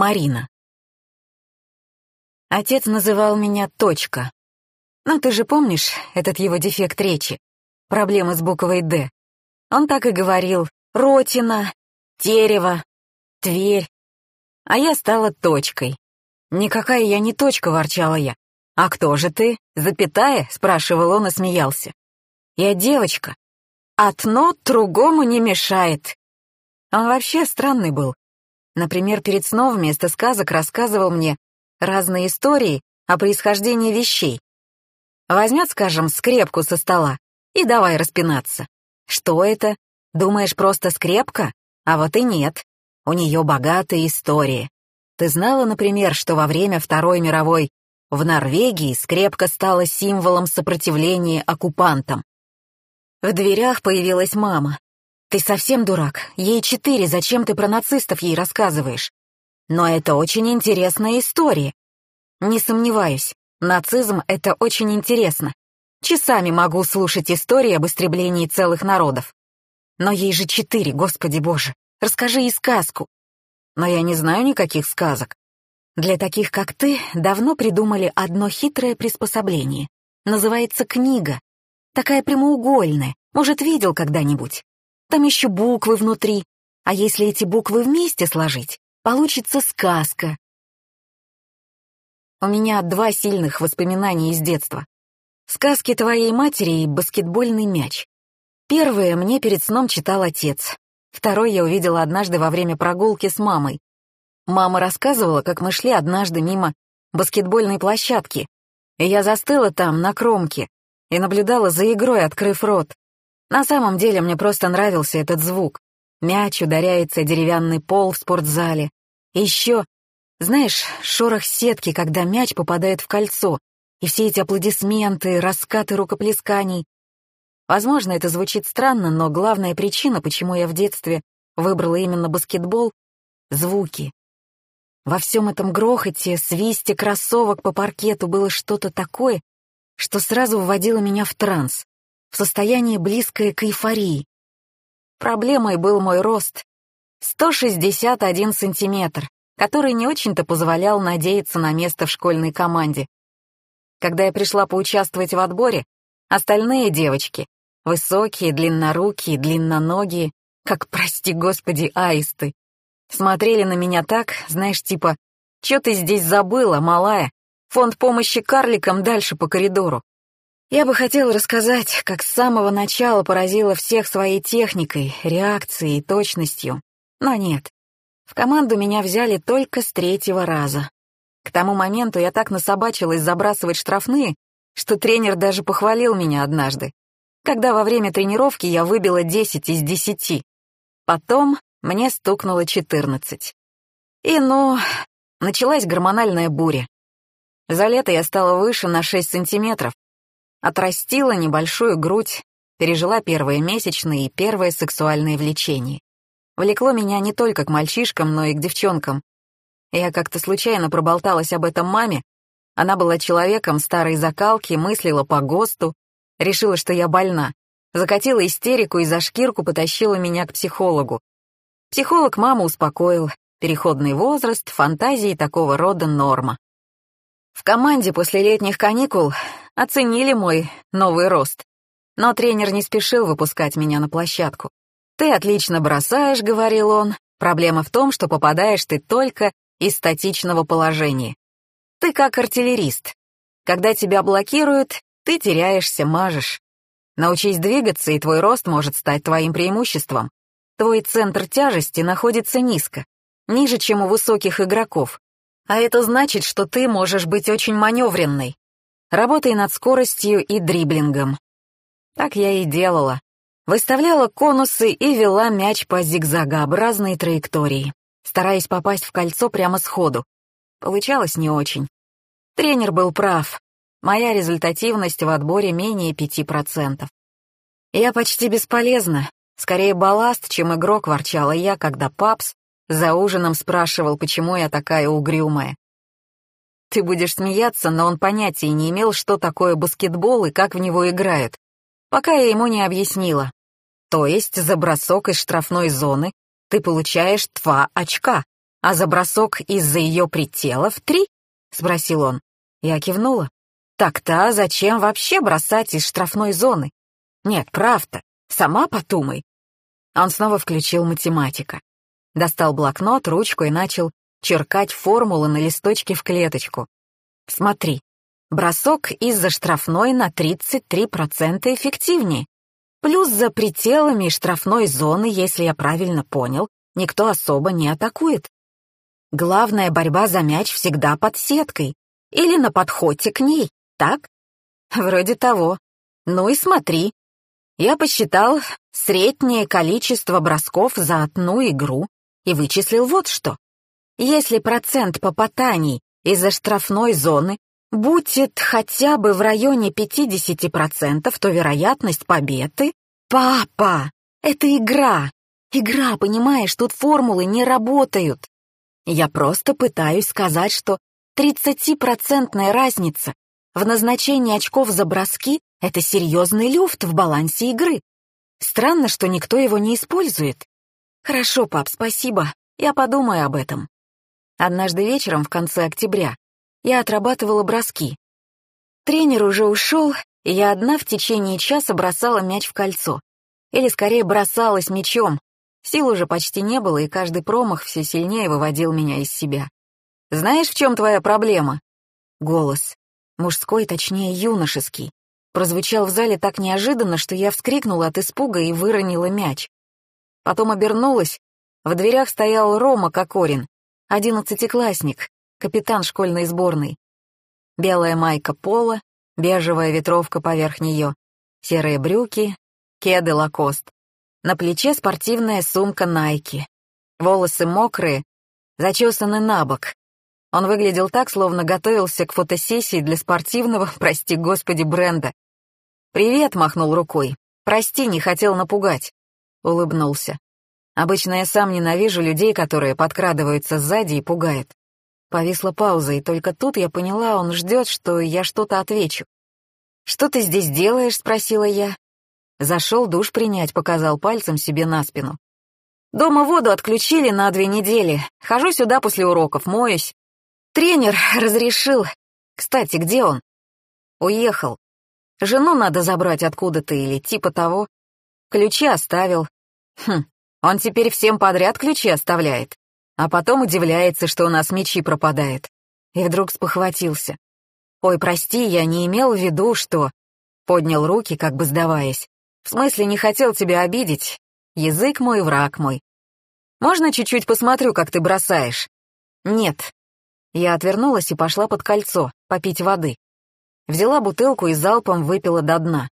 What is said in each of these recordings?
Марина. Отец называл меня «точка». Ну, ты же помнишь этот его дефект речи? Проблемы с буквой «Д». Он так и говорил «ротина», «дерево», «тверь». А я стала точкой. «Никакая я не точка», — ворчала я. «А кто же ты? Запятая?» — спрашивал он и смеялся. «Я девочка. Одно другому не мешает». Он вообще странный был. Например, перед сном вместо сказок рассказывал мне разные истории о происхождении вещей. Возьмет, скажем, скрепку со стола и давай распинаться. Что это? Думаешь, просто скрепка? А вот и нет. У нее богатая история. Ты знала, например, что во время Второй мировой в Норвегии скрепка стала символом сопротивления оккупантам? В дверях появилась мама. Ты совсем дурак. Ей четыре, зачем ты про нацистов ей рассказываешь? Но это очень интересная история. Не сомневаюсь, нацизм — это очень интересно. Часами могу слушать истории об истреблении целых народов. Но ей же четыре, господи боже. Расскажи ей сказку. Но я не знаю никаких сказок. Для таких, как ты, давно придумали одно хитрое приспособление. Называется книга. Такая прямоугольная. Может, видел когда-нибудь? Там еще буквы внутри. А если эти буквы вместе сложить, получится сказка. У меня два сильных воспоминания из детства. Сказки твоей матери и баскетбольный мяч. Первое мне перед сном читал отец. Второй я увидела однажды во время прогулки с мамой. Мама рассказывала, как мы шли однажды мимо баскетбольной площадки, и я застыла там, на кромке, и наблюдала за игрой, открыв рот. На самом деле мне просто нравился этот звук. Мяч ударяется деревянный пол в спортзале. Еще, знаешь, шорох сетки, когда мяч попадает в кольцо, и все эти аплодисменты, раскаты рукоплесканий. Возможно, это звучит странно, но главная причина, почему я в детстве выбрала именно баскетбол — звуки. Во всем этом грохоте, свисте кроссовок по паркету было что-то такое, что сразу вводило меня в транс в состояние близкое к эйфории. Проблемой был мой рост. 161 сантиметр, который не очень-то позволял надеяться на место в школьной команде. Когда я пришла поучаствовать в отборе, остальные девочки, высокие, длиннорукие, длинноногие, как, прости господи, аисты, смотрели на меня так, знаешь, типа, «Чё ты здесь забыла, малая? Фонд помощи карликам дальше по коридору». Я бы хотела рассказать, как с самого начала поразила всех своей техникой, реакцией и точностью. Но нет. В команду меня взяли только с третьего раза. К тому моменту я так насобачилась забрасывать штрафные, что тренер даже похвалил меня однажды, когда во время тренировки я выбила 10 из 10. Потом мне стукнуло 14. И, ну, началась гормональная буря. За лето я стала выше на 6 сантиметров, Отрастила небольшую грудь, пережила первые месячные и первое сексуальное влечение. Влекло меня не только к мальчишкам, но и к девчонкам. Я как-то случайно проболталась об этом маме. Она была человеком старой закалки, мыслила по ГОСТу, решила, что я больна. Закатила истерику и за шкирку потащила меня к психологу. Психолог маму успокоил. Переходный возраст, фантазии такого рода норма. В команде после летних каникул оценили мой новый рост. Но тренер не спешил выпускать меня на площадку. «Ты отлично бросаешь», — говорил он. «Проблема в том, что попадаешь ты только из статичного положения. Ты как артиллерист. Когда тебя блокируют, ты теряешься, мажешь. Научись двигаться, и твой рост может стать твоим преимуществом. Твой центр тяжести находится низко, ниже, чем у высоких игроков. А это значит, что ты можешь быть очень маневренной. Работай над скоростью и дриблингом. Так я и делала. Выставляла конусы и вела мяч по зигзагообразной траектории, стараясь попасть в кольцо прямо сходу. Получалось не очень. Тренер был прав. Моя результативность в отборе менее 5%. Я почти бесполезна. Скорее балласт, чем игрок, ворчала я, когда папс за ужином спрашивал, почему я такая угрюмая. Ты будешь смеяться, но он понятия не имел, что такое баскетбол и как в него играют, пока я ему не объяснила. То есть за бросок из штрафной зоны ты получаешь два очка, а за бросок из-за ее прителов три?» — спросил он. Я кивнула. «Так-то а зачем вообще бросать из штрафной зоны? Нет, правда, сама подумай». Он снова включил математика. Достал блокнот, ручку и начал черкать формулы на листочке в клеточку. Смотри, бросок из-за штрафной на 33% эффективнее. Плюс за пределами штрафной зоны, если я правильно понял, никто особо не атакует. Главная борьба за мяч всегда под сеткой или на подходе к ней, так? Вроде того. Ну и смотри. Я посчитал среднее количество бросков за одну игру и вычислил вот что. Если процент попаданий из-за штрафной зоны будет хотя бы в районе 50%, то вероятность победы... Папа, это игра. Игра, понимаешь, тут формулы не работают. Я просто пытаюсь сказать, что 30% разница в назначении очков за броски — это серьезный люфт в балансе игры. Странно, что никто его не использует. Хорошо, пап, спасибо. Я подумаю об этом. Однажды вечером в конце октября я отрабатывала броски. Тренер уже ушел, и я одна в течение часа бросала мяч в кольцо. Или скорее бросалась мячом. Сил уже почти не было, и каждый промах все сильнее выводил меня из себя. «Знаешь, в чем твоя проблема?» Голос. Мужской, точнее, юношеский. Прозвучал в зале так неожиданно, что я вскрикнула от испуга и выронила мяч. Потом обернулась. В дверях стоял Рома Кокорин, одиннадцатиклассник, капитан школьной сборной. Белая майка пола, бежевая ветровка поверх нее, серые брюки, кеды лакост. На плече спортивная сумка Найки. Волосы мокрые, зачесаны на бок. Он выглядел так, словно готовился к фотосессии для спортивного, прости господи, бренда. «Привет», — махнул рукой. «Прости, не хотел напугать». Улыбнулся. Обычно я сам ненавижу людей, которые подкрадываются сзади и пугают. Повисла пауза, и только тут я поняла, он ждет, что я что-то отвечу. «Что ты здесь делаешь?» — спросила я. Зашел душ принять, показал пальцем себе на спину. «Дома воду отключили на две недели. Хожу сюда после уроков, моюсь. Тренер разрешил. Кстати, где он?» «Уехал. Жену надо забрать откуда-то или типа того. Ключи оставил. Хм, он теперь всем подряд ключи оставляет а потом удивляется, что у нас мечи пропадают. И вдруг спохватился. «Ой, прости, я не имел в виду, что...» Поднял руки, как бы сдаваясь. «В смысле, не хотел тебя обидеть. Язык мой, враг мой. Можно чуть-чуть посмотрю, как ты бросаешь?» «Нет». Я отвернулась и пошла под кольцо, попить воды. Взяла бутылку и залпом выпила до дна.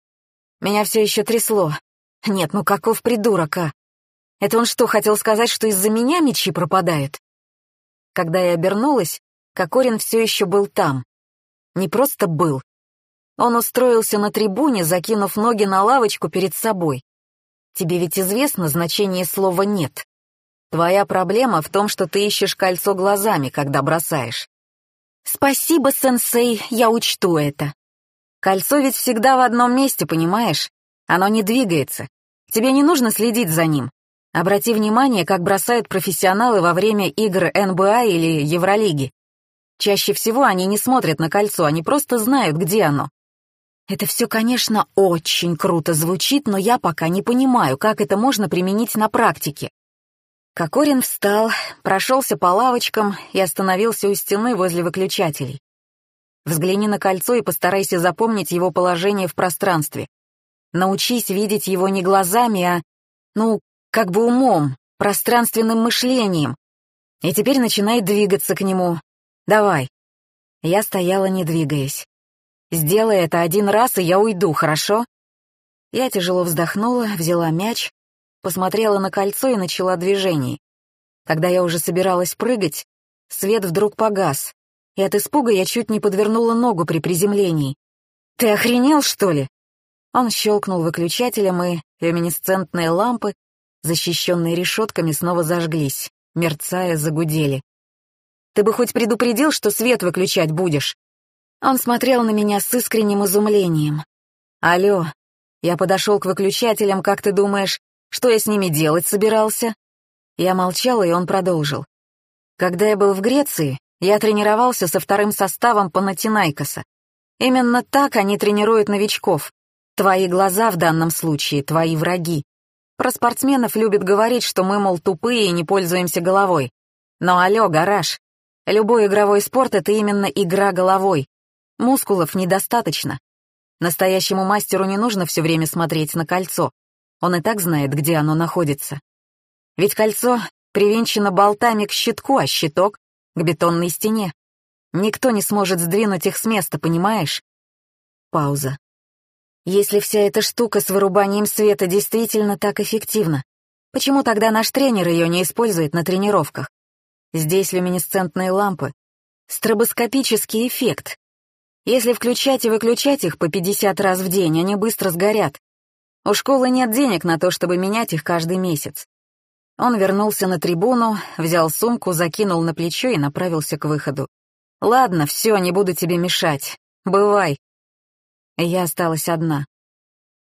Меня все еще трясло. Нет, ну каков придурок, а? Это он что, хотел сказать, что из-за меня мечи пропадают? Когда я обернулась, Кокорин все еще был там. Не просто был. Он устроился на трибуне, закинув ноги на лавочку перед собой. Тебе ведь известно значение слова «нет». Твоя проблема в том, что ты ищешь кольцо глазами, когда бросаешь. Спасибо, сенсей, я учту это. Кольцо ведь всегда в одном месте, понимаешь? Оно не двигается. Тебе не нужно следить за ним. Обрати внимание, как бросают профессионалы во время игр НБА или Евролиги. Чаще всего они не смотрят на кольцо, они просто знают, где оно. Это все, конечно, очень круто звучит, но я пока не понимаю, как это можно применить на практике. Кокорин встал, прошелся по лавочкам и остановился у стены возле выключателей. Взгляни на кольцо и постарайся запомнить его положение в пространстве. Научись видеть его не глазами, а, ну, как бы умом, пространственным мышлением. И теперь начинает двигаться к нему. Давай. Я стояла, не двигаясь. Сделай это один раз, и я уйду, хорошо? Я тяжело вздохнула, взяла мяч, посмотрела на кольцо и начала движение. Когда я уже собиралась прыгать, свет вдруг погас, и от испуга я чуть не подвернула ногу при приземлении. «Ты охренел, что ли?» Он щелкнул выключателем, и люминесцентные лампы защищенные решетками, снова зажглись, мерцая, загудели. «Ты бы хоть предупредил, что свет выключать будешь?» Он смотрел на меня с искренним изумлением. «Алло, я подошел к выключателям, как ты думаешь, что я с ними делать собирался?» Я молчала, и он продолжил. Когда я был в Греции, я тренировался со вторым составом Панатинайкоса. Именно так они тренируют новичков. Твои глаза в данном случае — твои враги. Про спортсменов любят говорить, что мы, мол, тупые и не пользуемся головой. Но алло, гараж. Любой игровой спорт — это именно игра головой. Мускулов недостаточно. Настоящему мастеру не нужно все время смотреть на кольцо. Он и так знает, где оно находится. Ведь кольцо привинчено болтами к щитку, а щиток — к бетонной стене. Никто не сможет сдвинуть их с места, понимаешь? Пауза. Если вся эта штука с вырубанием света действительно так эффективна, почему тогда наш тренер ее не использует на тренировках? Здесь люминесцентные лампы. Стробоскопический эффект. Если включать и выключать их по 50 раз в день, они быстро сгорят. У школы нет денег на то, чтобы менять их каждый месяц. Он вернулся на трибуну, взял сумку, закинул на плечо и направился к выходу. «Ладно, все, не буду тебе мешать. Бывай». Я осталась одна.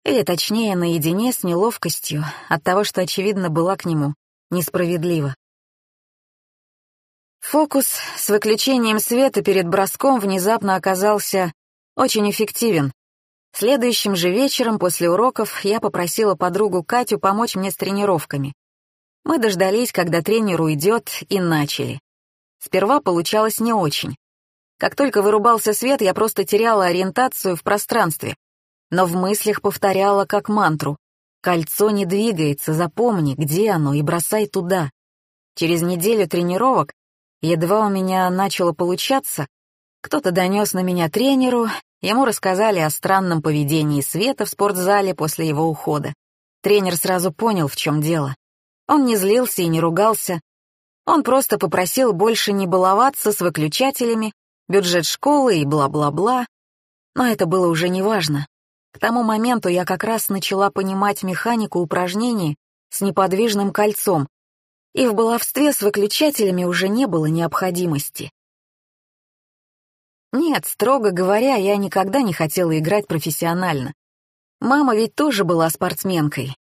Или точнее, наедине с неловкостью от того, что, очевидно, была к нему несправедлива. Фокус с выключением света перед броском внезапно оказался очень эффективен. Следующим же вечером после уроков я попросила подругу Катю помочь мне с тренировками. Мы дождались, когда тренер уйдет, и начали. Сперва получалось не очень. Как только вырубался свет, я просто теряла ориентацию в пространстве, но в мыслях повторяла как мантру. «Кольцо не двигается, запомни, где оно, и бросай туда». Через неделю тренировок, едва у меня начало получаться, кто-то донес на меня тренеру, ему рассказали о странном поведении Света в спортзале после его ухода. Тренер сразу понял, в чем дело. Он не злился и не ругался. Он просто попросил больше не баловаться с выключателями бюджет школы и бла-бла-бла. Но это было уже неважно. К тому моменту я как раз начала понимать механику упражнений с неподвижным кольцом, и в баловстве с выключателями уже не было необходимости. Нет, строго говоря, я никогда не хотела играть профессионально. Мама ведь тоже была спортсменкой.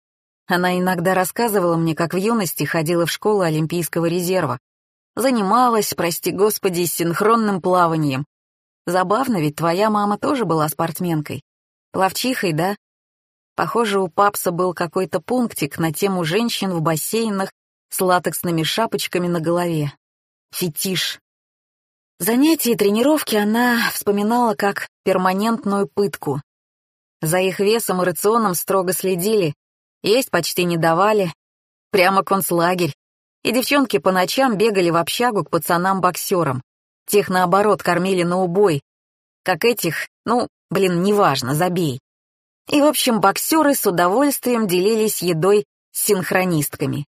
Она иногда рассказывала мне, как в юности ходила в школу Олимпийского резерва, Занималась, прости господи, синхронным плаванием. Забавно, ведь твоя мама тоже была спортсменкой. Плавчихой, да? Похоже, у папса был какой-то пунктик на тему женщин в бассейнах с латексными шапочками на голове. Фетиш. Занятия и тренировки она вспоминала как перманентную пытку. За их весом и рационом строго следили, есть почти не давали. Прямо концлагерь и девчонки по ночам бегали в общагу к пацанам-боксерам. Тех, наоборот, кормили на убой. Как этих, ну, блин, неважно, забей. И, в общем, боксеры с удовольствием делились едой с синхронистками.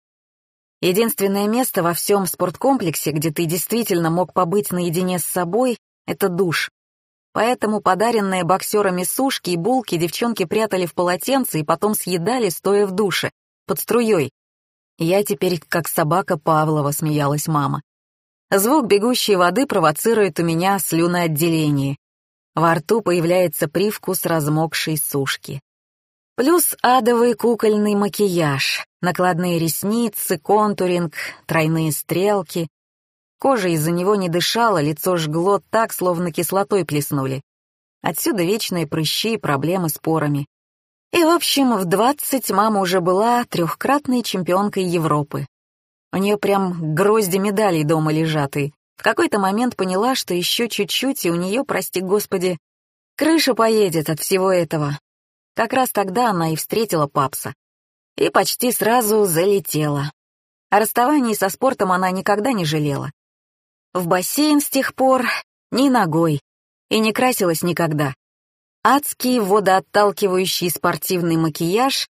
Единственное место во всем спорткомплексе, где ты действительно мог побыть наедине с собой, это душ. Поэтому подаренные боксерами сушки и булки девчонки прятали в полотенце и потом съедали, стоя в душе, под струей, я теперь как собака Павлова, смеялась мама. Звук бегущей воды провоцирует у меня слюноотделение. Во рту появляется привкус размокшей сушки. Плюс адовый кукольный макияж, накладные ресницы, контуринг, тройные стрелки. Кожа из-за него не дышала, лицо жгло так, словно кислотой плеснули. Отсюда вечные прыщи и проблемы с порами. И, в общем, в 20 мама уже была трехкратной чемпионкой Европы. У нее прям грозди медалей дома лежат, и в какой-то момент поняла, что еще чуть-чуть, и у нее, прости господи, крыша поедет от всего этого. Как раз тогда она и встретила папса. И почти сразу залетела. О расставании со спортом она никогда не жалела. В бассейн с тех пор ни ногой. И не красилась никогда. Адский водоотталкивающий спортивный макияж,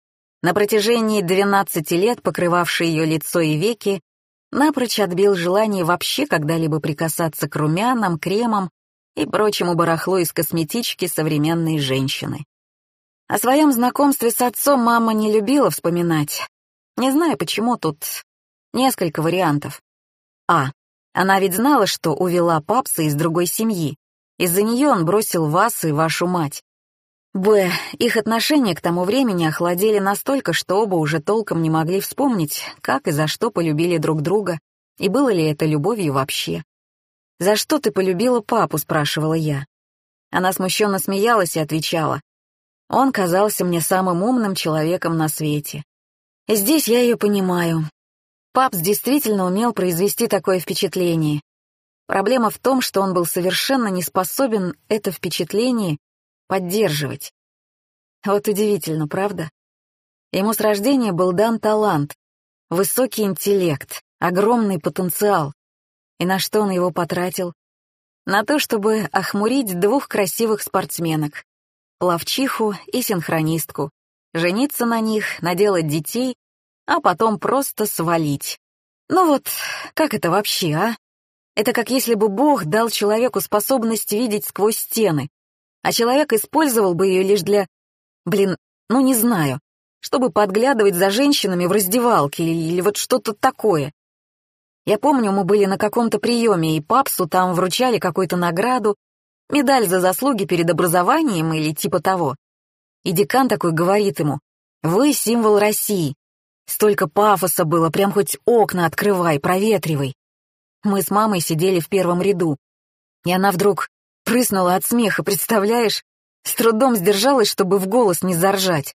на протяжении 12 лет покрывавший ее лицо и веки, напрочь отбил желание вообще когда-либо прикасаться к румянам, кремам и прочему барахлу из косметички современной женщины. О своем знакомстве с отцом мама не любила вспоминать. Не знаю, почему тут несколько вариантов. А. Она ведь знала, что увела папса из другой семьи. Из-за нее он бросил вас и вашу мать. Б. Их отношения к тому времени охладели настолько, что оба уже толком не могли вспомнить, как и за что полюбили друг друга. И было ли это любовью вообще? «За что ты полюбила папу?» — спрашивала я. Она смущенно смеялась и отвечала. Он казался мне самым умным человеком на свете. Здесь я ее понимаю. Папс действительно умел произвести такое впечатление. Проблема в том, что он был совершенно не способен это впечатление поддерживать. Вот удивительно, правда? Ему с рождения был дан талант, высокий интеллект, огромный потенциал. И на что он его потратил? На то, чтобы охмурить двух красивых спортсменок, плавчиху и синхронистку, жениться на них, наделать детей, а потом просто свалить. Ну вот, как это вообще, а? Это как если бы Бог дал человеку способность видеть сквозь стены, а человек использовал бы ее лишь для... Блин, ну не знаю, чтобы подглядывать за женщинами в раздевалке или, вот что-то такое. Я помню, мы были на каком-то приеме, и папсу там вручали какую-то награду, медаль за заслуги перед образованием или типа того. И декан такой говорит ему, «Вы символ России». Столько пафоса было, прям хоть окна открывай, проветривай. Мы с мамой сидели в первом ряду, и она вдруг прыснула от смеха, представляешь? С трудом сдержалась, чтобы в голос не заржать.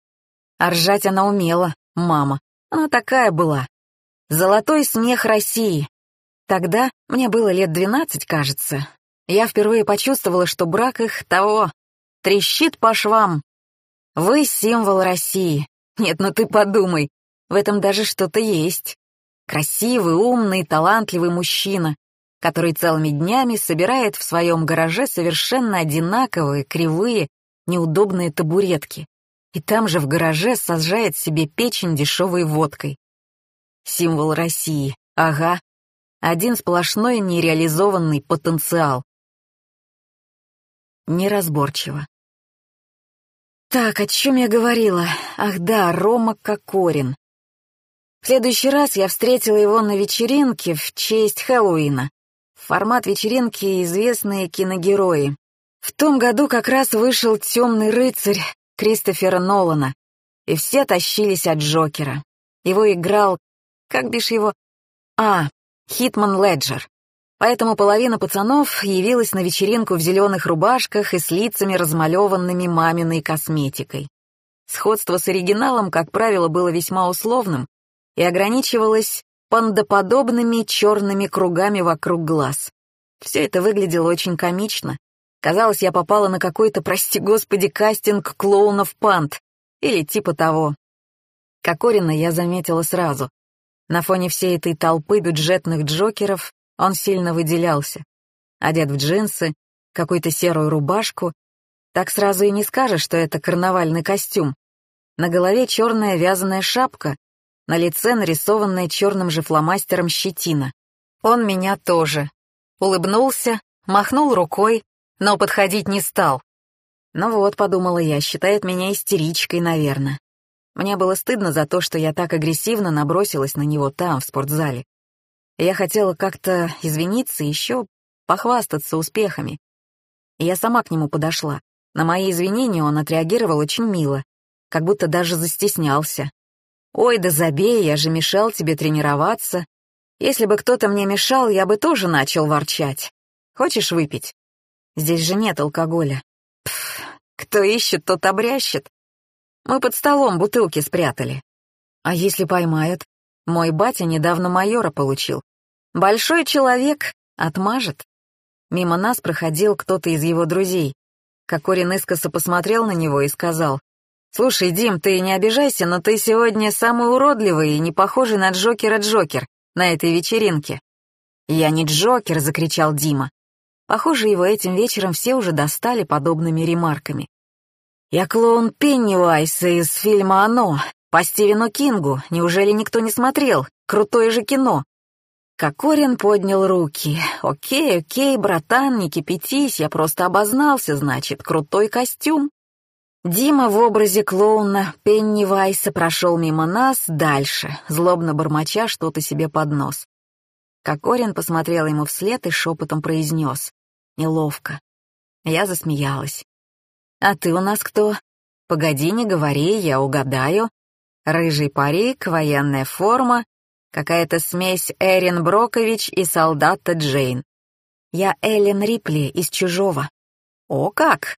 А ржать она умела, мама. Она такая была. Золотой смех России. Тогда мне было лет двенадцать, кажется, я впервые почувствовала, что брак их того трещит по швам. Вы символ России. Нет, ну ты подумай, в этом даже что-то есть. Красивый, умный, талантливый мужчина, который целыми днями собирает в своем гараже совершенно одинаковые, кривые, неудобные табуретки. И там же в гараже сажает себе печень дешевой водкой. Символ России, ага. Один сплошной нереализованный потенциал неразборчиво. Так, о чем я говорила? Ах да, Рома Кокорин. В следующий раз я встретила его на вечеринке в честь Хэллоуина. Формат вечеринки известные киногерои. В том году как раз вышел «Темный рыцарь» Кристофера Нолана, и все тащились от Джокера. Его играл, как бишь его, а, Хитман Леджер. Поэтому половина пацанов явилась на вечеринку в зеленых рубашках и с лицами, размалеванными маминой косметикой. Сходство с оригиналом, как правило, было весьма условным и ограничивалось пандоподобными черными кругами вокруг глаз. Все это выглядело очень комично. Казалось, я попала на какой-то, прости господи, кастинг клоунов панд или типа того. Кокорина я заметила сразу. На фоне всей этой толпы бюджетных джокеров он сильно выделялся. Одет в джинсы, какую-то серую рубашку. Так сразу и не скажешь, что это карнавальный костюм. На голове черная вязаная шапка, на лице нарисованная черным же фломастером щетина. Он меня тоже. Улыбнулся, махнул рукой, но подходить не стал. Ну вот, подумала я, считает меня истеричкой, наверное. Мне было стыдно за то, что я так агрессивно набросилась на него там, в спортзале. Я хотела как-то извиниться, еще похвастаться успехами. И я сама к нему подошла. На мои извинения он отреагировал очень мило, как будто даже застеснялся. «Ой, да забей, я же мешал тебе тренироваться. Если бы кто-то мне мешал, я бы тоже начал ворчать. Хочешь выпить? Здесь же нет алкоголя. Пф, кто ищет, тот обрящет. Мы под столом бутылки спрятали. А если поймают? Мой батя недавно майора получил. Большой человек отмажет. Мимо нас проходил кто-то из его друзей. Кокорин искоса посмотрел на него и сказал, «Слушай, Дим, ты не обижайся, но ты сегодня самый уродливый и не похожий на Джокера Джокер на этой вечеринке». «Я не Джокер!» — закричал Дима. Похоже, его этим вечером все уже достали подобными ремарками. «Я клоун Пеннивайс из фильма «Оно», по Стивену Кингу, неужели никто не смотрел? Крутое же кино. Кокорин поднял руки. «Окей, окей, братан, не кипятись, я просто обознался, значит, крутой костюм». Дима в образе клоуна Пеннивайса прошел мимо нас дальше, злобно бормоча что-то себе под нос. Кокорин посмотрел ему вслед и шепотом произнес. «Неловко». Я засмеялась. «А ты у нас кто?» «Погоди, не говори, я угадаю», Рыжий парик, военная форма, Какая-то смесь Эрин Брокович и солдата Джейн. Я Эллен Рипли из «Чужого». О как!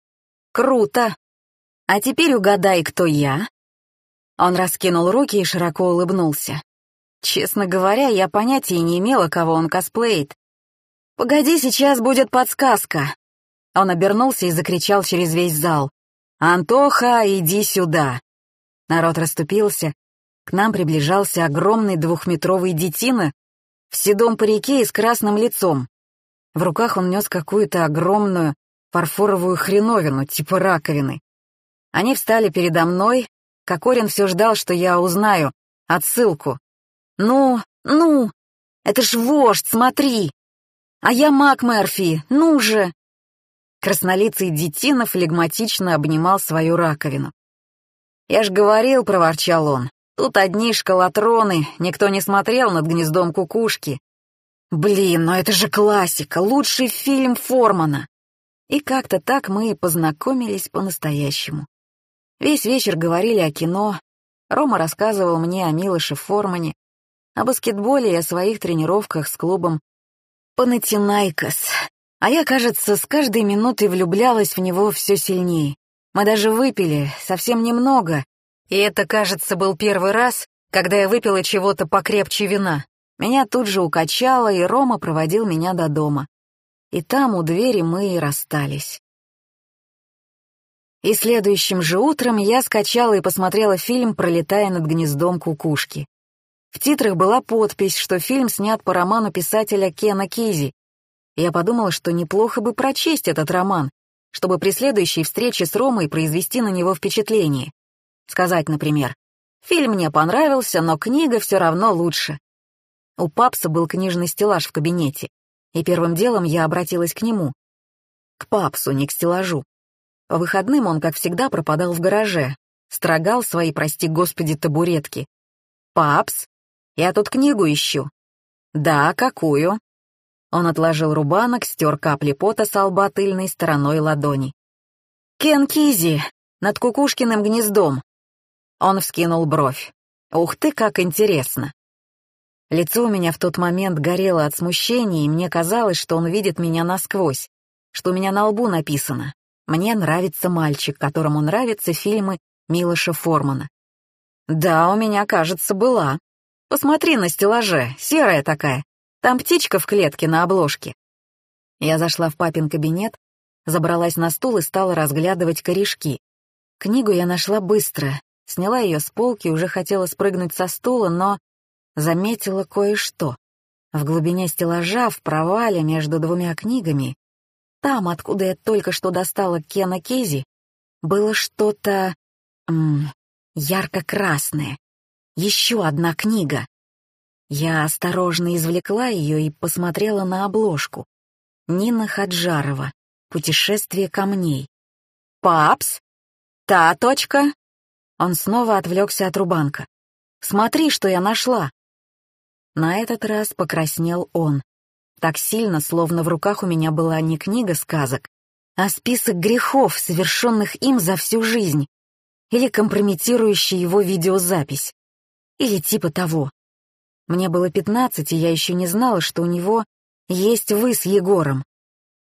Круто! А теперь угадай, кто я. Он раскинул руки и широко улыбнулся. Честно говоря, я понятия не имела, кого он косплеит. «Погоди, сейчас будет подсказка!» Он обернулся и закричал через весь зал. «Антоха, иди сюда!» Народ расступился. К нам приближался огромный двухметровый детина в седом парике и с красным лицом. В руках он нес какую-то огромную фарфоровую хреновину, типа раковины. Они встали передо мной, Кокорин все ждал, что я узнаю отсылку. «Ну, ну, это ж вождь, смотри! А я Мак Мерфи, ну же!» Краснолицый детина флегматично обнимал свою раковину. «Я ж говорил», — проворчал он, — «тут одни шкалатроны, никто не смотрел над гнездом кукушки». «Блин, но это же классика, лучший фильм Формана!» И как-то так мы и познакомились по-настоящему. Весь вечер говорили о кино, Рома рассказывал мне о Милоше Формане, о баскетболе и о своих тренировках с клубом Панатинайкос. А я, кажется, с каждой минутой влюблялась в него все сильнее. Мы даже выпили, совсем немного, и это, кажется, был первый раз, когда я выпила чего-то покрепче вина. Меня тут же укачало, и Рома проводил меня до дома. И там у двери мы и расстались. И следующим же утром я скачала и посмотрела фильм «Пролетая над гнездом кукушки». В титрах была подпись, что фильм снят по роману писателя Кена Кизи. Я подумала, что неплохо бы прочесть этот роман, чтобы при следующей встрече с Ромой произвести на него впечатление. Сказать, например, «Фильм мне понравился, но книга все равно лучше». У Папса был книжный стеллаж в кабинете, и первым делом я обратилась к нему. К Папсу, не к стеллажу. По выходным он, как всегда, пропадал в гараже, строгал свои, прости господи, табуретки. «Папс, я тут книгу ищу». «Да, какую?» Он отложил рубанок, стер капли пота с лба тыльной стороной ладони. «Кен Кизи, над кукушкиным гнездом». Он вскинул бровь. «Ух ты, как интересно!» Лицо у меня в тот момент горело от смущения, и мне казалось, что он видит меня насквозь, что у меня на лбу написано «Мне нравится мальчик, которому нравятся фильмы Милоша Формана». Да, у меня, кажется, была. Посмотри на стеллаже, серая такая. Там птичка в клетке на обложке. Я зашла в папин кабинет, забралась на стул и стала разглядывать корешки. Книгу я нашла быстро, сняла ее с полки, уже хотела спрыгнуть со стула, но заметила кое-что. В глубине стеллажа, в провале между двумя книгами, там, откуда я только что достала Кена Кейзи, было что-то... ярко-красное, еще одна книга. Я осторожно извлекла ее и посмотрела на обложку. Нина Хаджарова. Путешествие камней. «Папс? Та точка?» Он снова отвлекся от рубанка. «Смотри, что я нашла!» На этот раз покраснел он. Так сильно, словно в руках у меня была не книга сказок, а список грехов, совершенных им за всю жизнь, или компрометирующая его видеозапись. Или типа того. Мне было пятнадцать, и я еще не знала, что у него есть вы с Егором.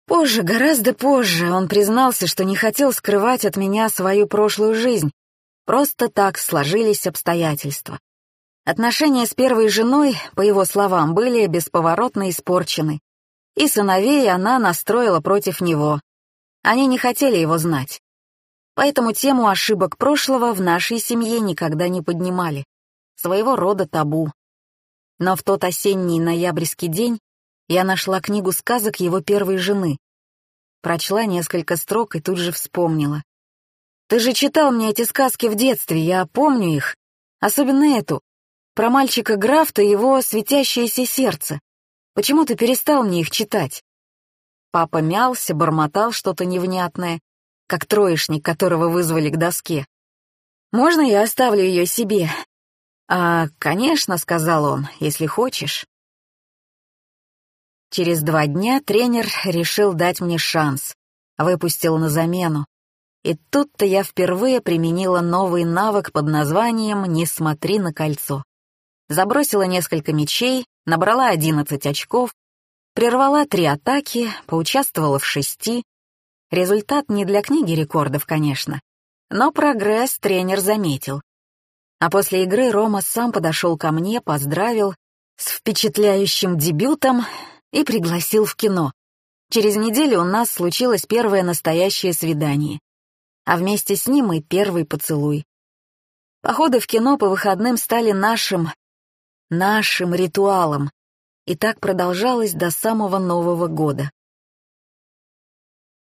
Позже, гораздо позже, он признался, что не хотел скрывать от меня свою прошлую жизнь. Просто так сложились обстоятельства. Отношения с первой женой, по его словам, были бесповоротно испорчены. И сыновей она настроила против него. Они не хотели его знать. Поэтому тему ошибок прошлого в нашей семье никогда не поднимали своего рода табу. Но в тот осенний ноябрьский день я нашла книгу сказок его первой жены. Прочла несколько строк и тут же вспомнила. «Ты же читал мне эти сказки в детстве, я помню их. Особенно эту. Про мальчика Графта и его светящееся сердце. Почему ты перестал мне их читать?» Папа мялся, бормотал что-то невнятное, как троечник, которого вызвали к доске. «Можно я оставлю ее себе? «А, конечно», — сказал он, — «если хочешь». Через два дня тренер решил дать мне шанс, выпустил на замену. И тут-то я впервые применила новый навык под названием «Не смотри на кольцо». Забросила несколько мячей, набрала 11 очков, прервала три атаки, поучаствовала в шести. Результат не для книги рекордов, конечно, но прогресс тренер заметил. А после игры Рома сам подошел ко мне, поздравил с впечатляющим дебютом и пригласил в кино. Через неделю у нас случилось первое настоящее свидание, а вместе с ним и первый поцелуй. Походы в кино по выходным стали нашим, нашим ритуалом, и так продолжалось до самого Нового года.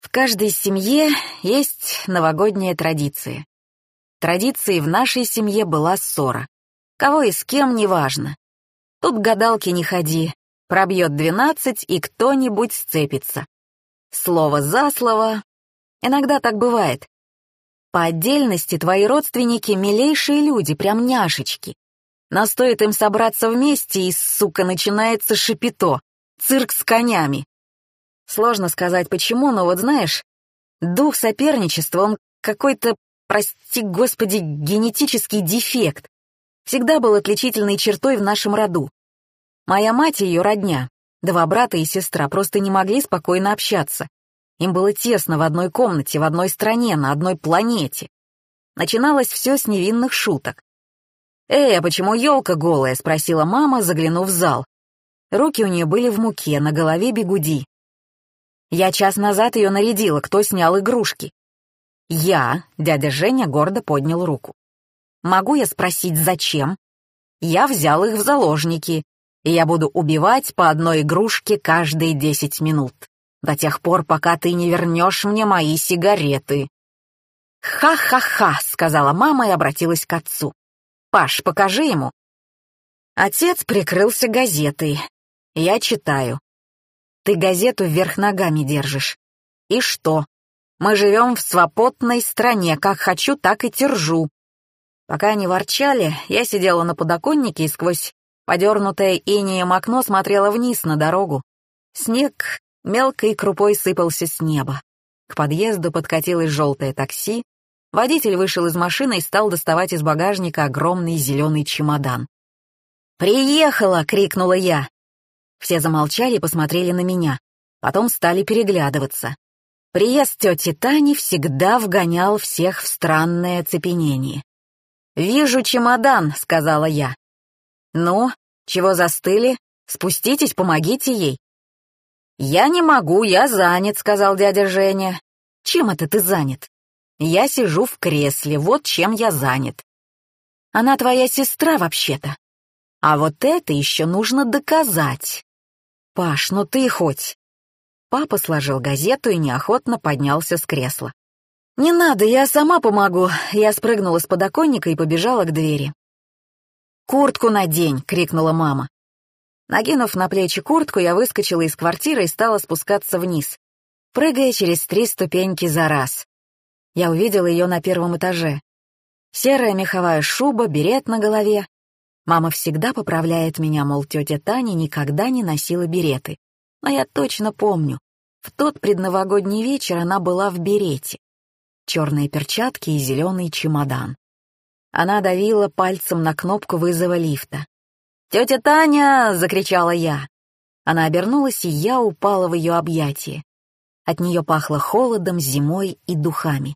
В каждой семье есть новогодняя традиция. Традицией в нашей семье была ссора. Кого и с кем, неважно. Тут гадалки не ходи. Пробьет двенадцать, и кто-нибудь сцепится. Слово за слово. Иногда так бывает. По отдельности твои родственники — милейшие люди, прям няшечки. Но стоит им собраться вместе, и, сука, начинается шипито. Цирк с конями. Сложно сказать почему, но вот знаешь, дух соперничества, он какой-то, прости господи, генетический дефект. Всегда был отличительной чертой в нашем роду. Моя мать и ее родня, два брата и сестра, просто не могли спокойно общаться. Им было тесно в одной комнате, в одной стране, на одной планете. Начиналось все с невинных шуток. «Эй, а почему елка голая?» — спросила мама, заглянув в зал. Руки у нее были в муке, на голове бегуди. Я час назад ее нарядила, кто снял игрушки. Я, дядя Женя, гордо поднял руку. Могу я спросить, зачем? Я взял их в заложники, и я буду убивать по одной игрушке каждые десять минут, до тех пор, пока ты не вернешь мне мои сигареты. «Ха-ха-ха», — сказала мама и обратилась к отцу. «Паш, покажи ему». Отец прикрылся газетой. Я читаю. Ты газету вверх ногами держишь. И что? Мы живем в свободной стране, как хочу, так и держу. Пока они ворчали, я сидела на подоконнике и сквозь подернутое инеем окно смотрела вниз на дорогу. Снег мелкой крупой сыпался с неба. К подъезду подкатилось желтое такси. Водитель вышел из машины и стал доставать из багажника огромный зеленый чемодан. «Приехала!» — крикнула я. Все замолчали и посмотрели на меня. Потом стали переглядываться. Приезд тети Тани всегда вгонял всех в странное оцепенение. «Вижу чемодан», — сказала я. «Ну, чего застыли? Спуститесь, помогите ей». «Я не могу, я занят», — сказал дядя Женя. «Чем это ты занят?» «Я сижу в кресле, вот чем я занят». «Она твоя сестра, вообще-то». «А вот это еще нужно доказать». «Паш, ну ты хоть...» Папа сложил газету и неохотно поднялся с кресла. «Не надо, я сама помогу!» Я спрыгнула с подоконника и побежала к двери. «Куртку надень!» — крикнула мама. Накинув на плечи куртку, я выскочила из квартиры и стала спускаться вниз, прыгая через три ступеньки за раз. Я увидела ее на первом этаже. Серая меховая шуба, берет на голове, Мама всегда поправляет меня, мол, тетя Таня никогда не носила береты. Но я точно помню, в тот предновогодний вечер она была в берете. Черные перчатки и зеленый чемодан. Она давила пальцем на кнопку вызова лифта. «Тетя Таня!» — закричала я. Она обернулась, и я упала в ее объятия. От нее пахло холодом, зимой и духами.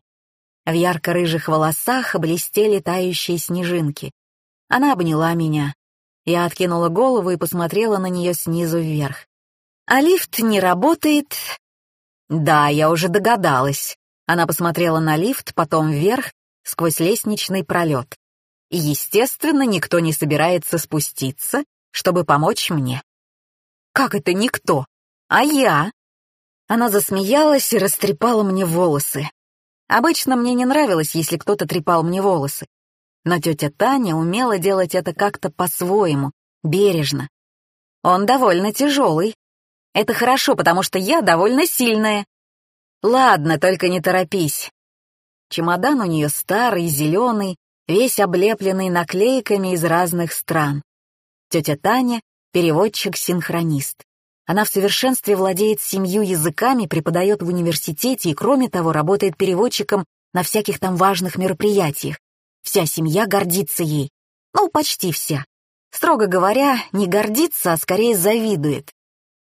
В ярко-рыжих волосах блестели тающие снежинки. Она обняла меня. Я откинула голову и посмотрела на нее снизу вверх. «А лифт не работает?» «Да, я уже догадалась». Она посмотрела на лифт, потом вверх, сквозь лестничный пролет. Естественно, никто не собирается спуститься, чтобы помочь мне. «Как это никто? А я?» Она засмеялась и растрепала мне волосы. Обычно мне не нравилось, если кто-то трепал мне волосы. Но тетя Таня умела делать это как-то по-своему, бережно. Он довольно тяжелый. Это хорошо, потому что я довольно сильная. Ладно, только не торопись. Чемодан у нее старый, зеленый, весь облепленный наклейками из разных стран. Тетя Таня — переводчик-синхронист. Она в совершенстве владеет семью языками, преподает в университете и, кроме того, работает переводчиком на всяких там важных мероприятиях. Вся семья гордится ей. Ну, почти вся. Строго говоря, не гордится, а скорее завидует.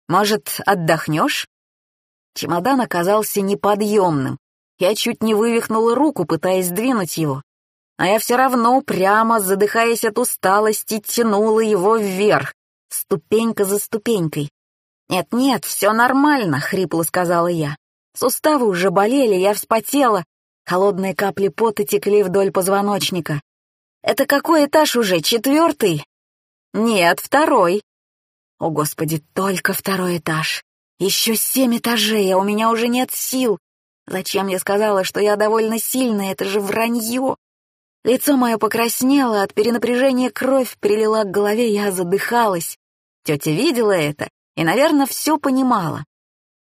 Может, отдохнешь? Чемодан оказался неподъемным. Я чуть не вывихнула руку, пытаясь сдвинуть его. А я все равно прямо, задыхаясь от усталости, тянула его вверх, ступенька за ступенькой. «Нет-нет, все нормально», — хрипло сказала я. Суставы уже болели, я вспотела. Холодные капли пота текли вдоль позвоночника. «Это какой этаж уже, четвертый?» «Нет, второй». «О, Господи, только второй этаж. Еще семь этажей, а у меня уже нет сил. Зачем я сказала, что я довольно сильная, это же вранье. Лицо мое покраснело, от перенапряжения кровь прилила к голове, я задыхалась. Тетя видела это и, наверное, все понимала.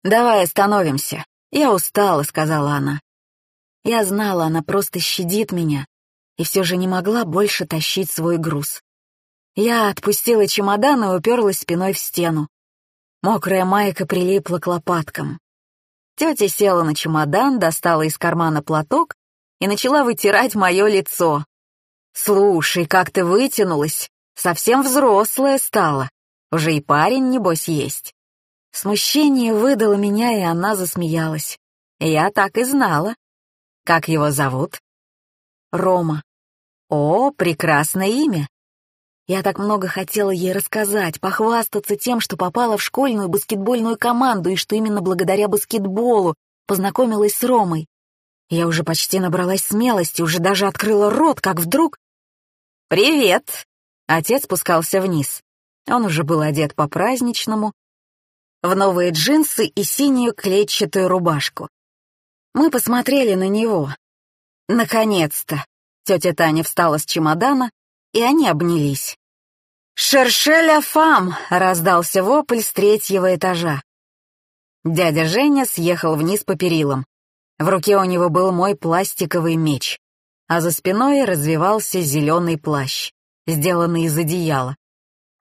«Давай остановимся. Я устала», — сказала она. Я знала, она просто щадит меня, и все же не могла больше тащить свой груз. Я отпустила чемодан и уперлась спиной в стену. Мокрая майка прилипла к лопаткам. Тетя села на чемодан, достала из кармана платок и начала вытирать мое лицо. «Слушай, как ты вытянулась, совсем взрослая стала. Уже и парень, небось, есть». Смущение выдало меня, и она засмеялась. Я так и знала. Как его зовут? Рома. О, прекрасное имя. Я так много хотела ей рассказать, похвастаться тем, что попала в школьную баскетбольную команду и что именно благодаря баскетболу познакомилась с Ромой. Я уже почти набралась смелости, уже даже открыла рот, как вдруг... «Привет!» Отец спускался вниз. Он уже был одет по-праздничному, в новые джинсы и синюю клетчатую рубашку. Мы посмотрели на него. Наконец-то! Тетя Таня встала с чемодана и они обнялись. «Шершеля фам!» — раздался вопль с третьего этажа. Дядя Женя съехал вниз по перилам. В руке у него был мой пластиковый меч, а за спиной развивался зеленый плащ, сделанный из одеяла.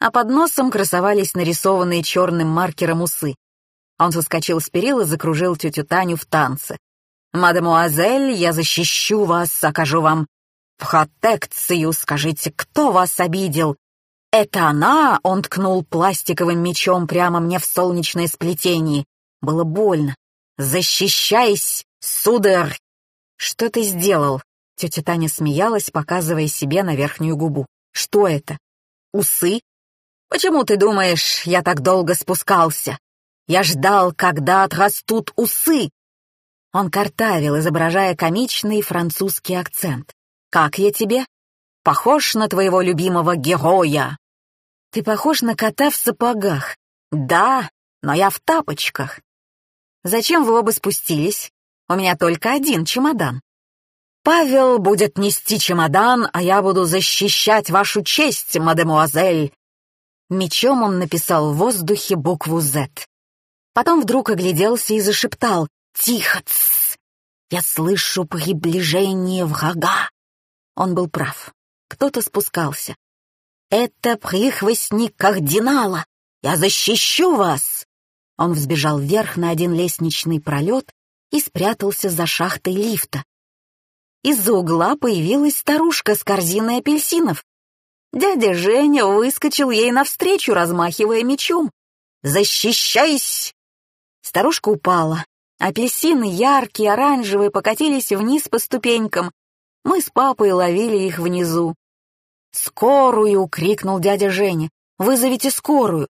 А под носом красовались нарисованные черным маркером усы. Он соскочил с перил и закружил тетю Таню в танце. «Мадемуазель, я защищу вас, окажу вам «Протекцию, скажите, кто вас обидел?» «Это она!» — он ткнул пластиковым мечом прямо мне в солнечное сплетение. Было больно. «Защищайся, сударь!» «Что ты сделал?» Тетя Таня смеялась, показывая себе на верхнюю губу. «Что это? Усы? Почему ты думаешь, я так долго спускался? Я ждал, когда отрастут усы!» Он картавил, изображая комичный французский акцент. Как я тебе? Похож на твоего любимого героя. Ты похож на кота в сапогах. Да, но я в тапочках. Зачем вы оба спустились? У меня только один чемодан. Павел будет нести чемодан, а я буду защищать вашу честь, мадемуазель. Мечом он написал в воздухе букву «З». Потом вдруг огляделся и зашептал «Тихо, тс! Я слышу приближение врага!» Он был прав. Кто-то спускался. «Это прихвостник кардинала! Я защищу вас!» Он взбежал вверх на один лестничный пролет и спрятался за шахтой лифта. Из-за угла появилась старушка с корзиной апельсинов. Дядя Женя выскочил ей навстречу, размахивая мечом. «Защищайся!» Старушка упала. Апельсины, яркие, оранжевые, покатились вниз по ступенькам, мы с папой ловили их внизу. «Скорую!» — крикнул дядя Женя. «Вызовите скорую!»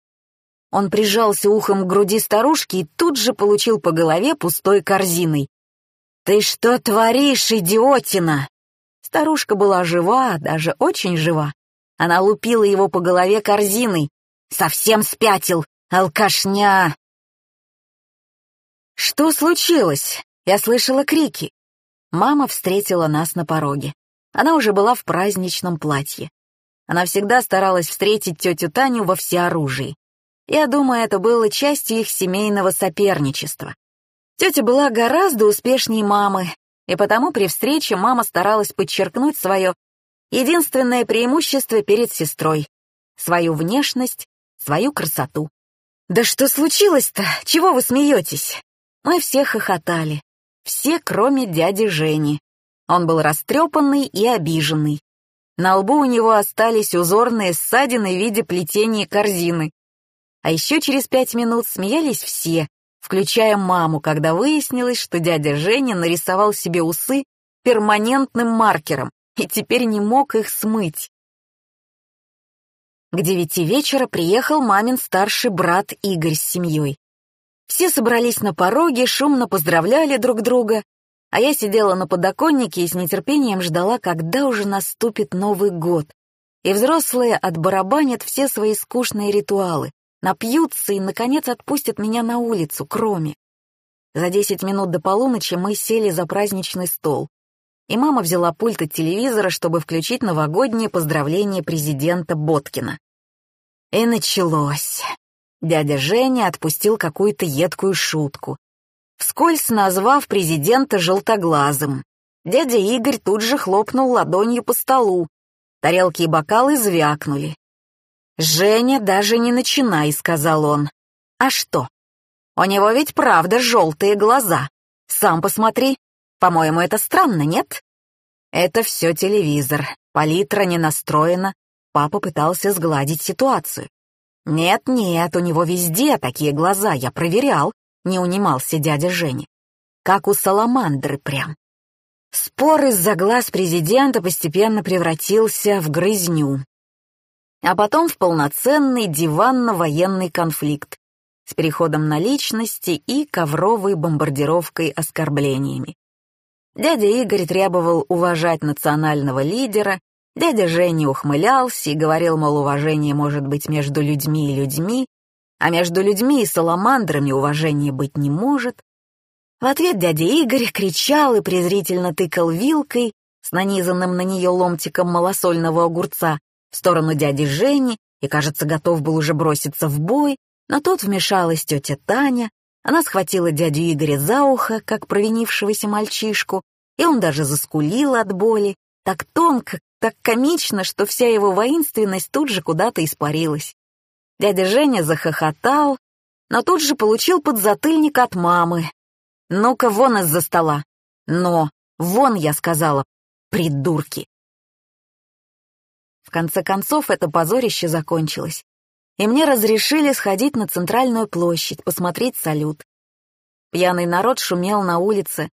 Он прижался ухом к груди старушки и тут же получил по голове пустой корзиной. «Ты что творишь, идиотина?» Старушка была жива, даже очень жива. Она лупила его по голове корзиной. «Совсем спятил, алкашня!» «Что случилось?» Я слышала крики. Мама встретила нас на пороге. Она уже была в праздничном платье. Она всегда старалась встретить тетю Таню во всеоружии. Я думаю, это было частью их семейного соперничества. Тетя была гораздо успешнее мамы, и потому при встрече мама старалась подчеркнуть свое единственное преимущество перед сестрой — свою внешность, свою красоту. «Да что случилось-то? Чего вы смеетесь?» Мы все хохотали. Все, кроме дяди Жени. Он был растрепанный и обиженный. На лбу у него остались узорные ссадины в виде плетения корзины. А еще через пять минут смеялись все, включая маму, когда выяснилось, что дядя Женя нарисовал себе усы перманентным маркером и теперь не мог их смыть. К девяти вечера приехал мамин старший брат Игорь с семьей. Все собрались на пороге, шумно поздравляли друг друга, а я сидела на подоконнике и с нетерпением ждала, когда уже наступит Новый год, и взрослые отбарабанят все свои скучные ритуалы, напьются и, наконец, отпустят меня на улицу, кроме. За десять минут до полуночи мы сели за праздничный стол, и мама взяла пульт от телевизора, чтобы включить новогоднее поздравление президента Боткина. И началось. Дядя Женя отпустил какую-то едкую шутку, вскользь назвав президента желтоглазым. Дядя Игорь тут же хлопнул ладонью по столу. Тарелки и бокалы звякнули. «Женя, даже не начинай», — сказал он. «А что? У него ведь правда желтые глаза. Сам посмотри. По-моему, это странно, нет?» «Это все телевизор. Палитра не настроена». Папа пытался сгладить ситуацию. «Нет-нет, у него везде такие глаза, я проверял», — не унимался дядя Женя. «Как у саламандры прям». Спор из-за глаз президента постепенно превратился в грызню. А потом в полноценный диванно-военный конфликт с переходом на личности и ковровой бомбардировкой оскорблениями. Дядя Игорь требовал уважать национального лидера, дядя Женя ухмылялся и говорил, мол, уважение может быть между людьми и людьми, а между людьми и саламандрами уважения быть не может. В ответ дядя Игорь кричал и презрительно тыкал вилкой с нанизанным на нее ломтиком малосольного огурца в сторону дяди Жени и, кажется, готов был уже броситься в бой, но тут вмешалась тетя Таня, она схватила дядю Игоря за ухо, как провинившегося мальчишку, и он даже заскулил от боли, так тонко, так комично, что вся его воинственность тут же куда-то испарилась. Дядя Женя захохотал, но тут же получил подзатыльник от мамы. «Ну-ка, вон из-за стола!» «Но! Вон!» — я сказала. «Придурки!» В конце концов, это позорище закончилось и мне разрешили сходить на центральную площадь, посмотреть салют. Пьяный народ шумел на улице,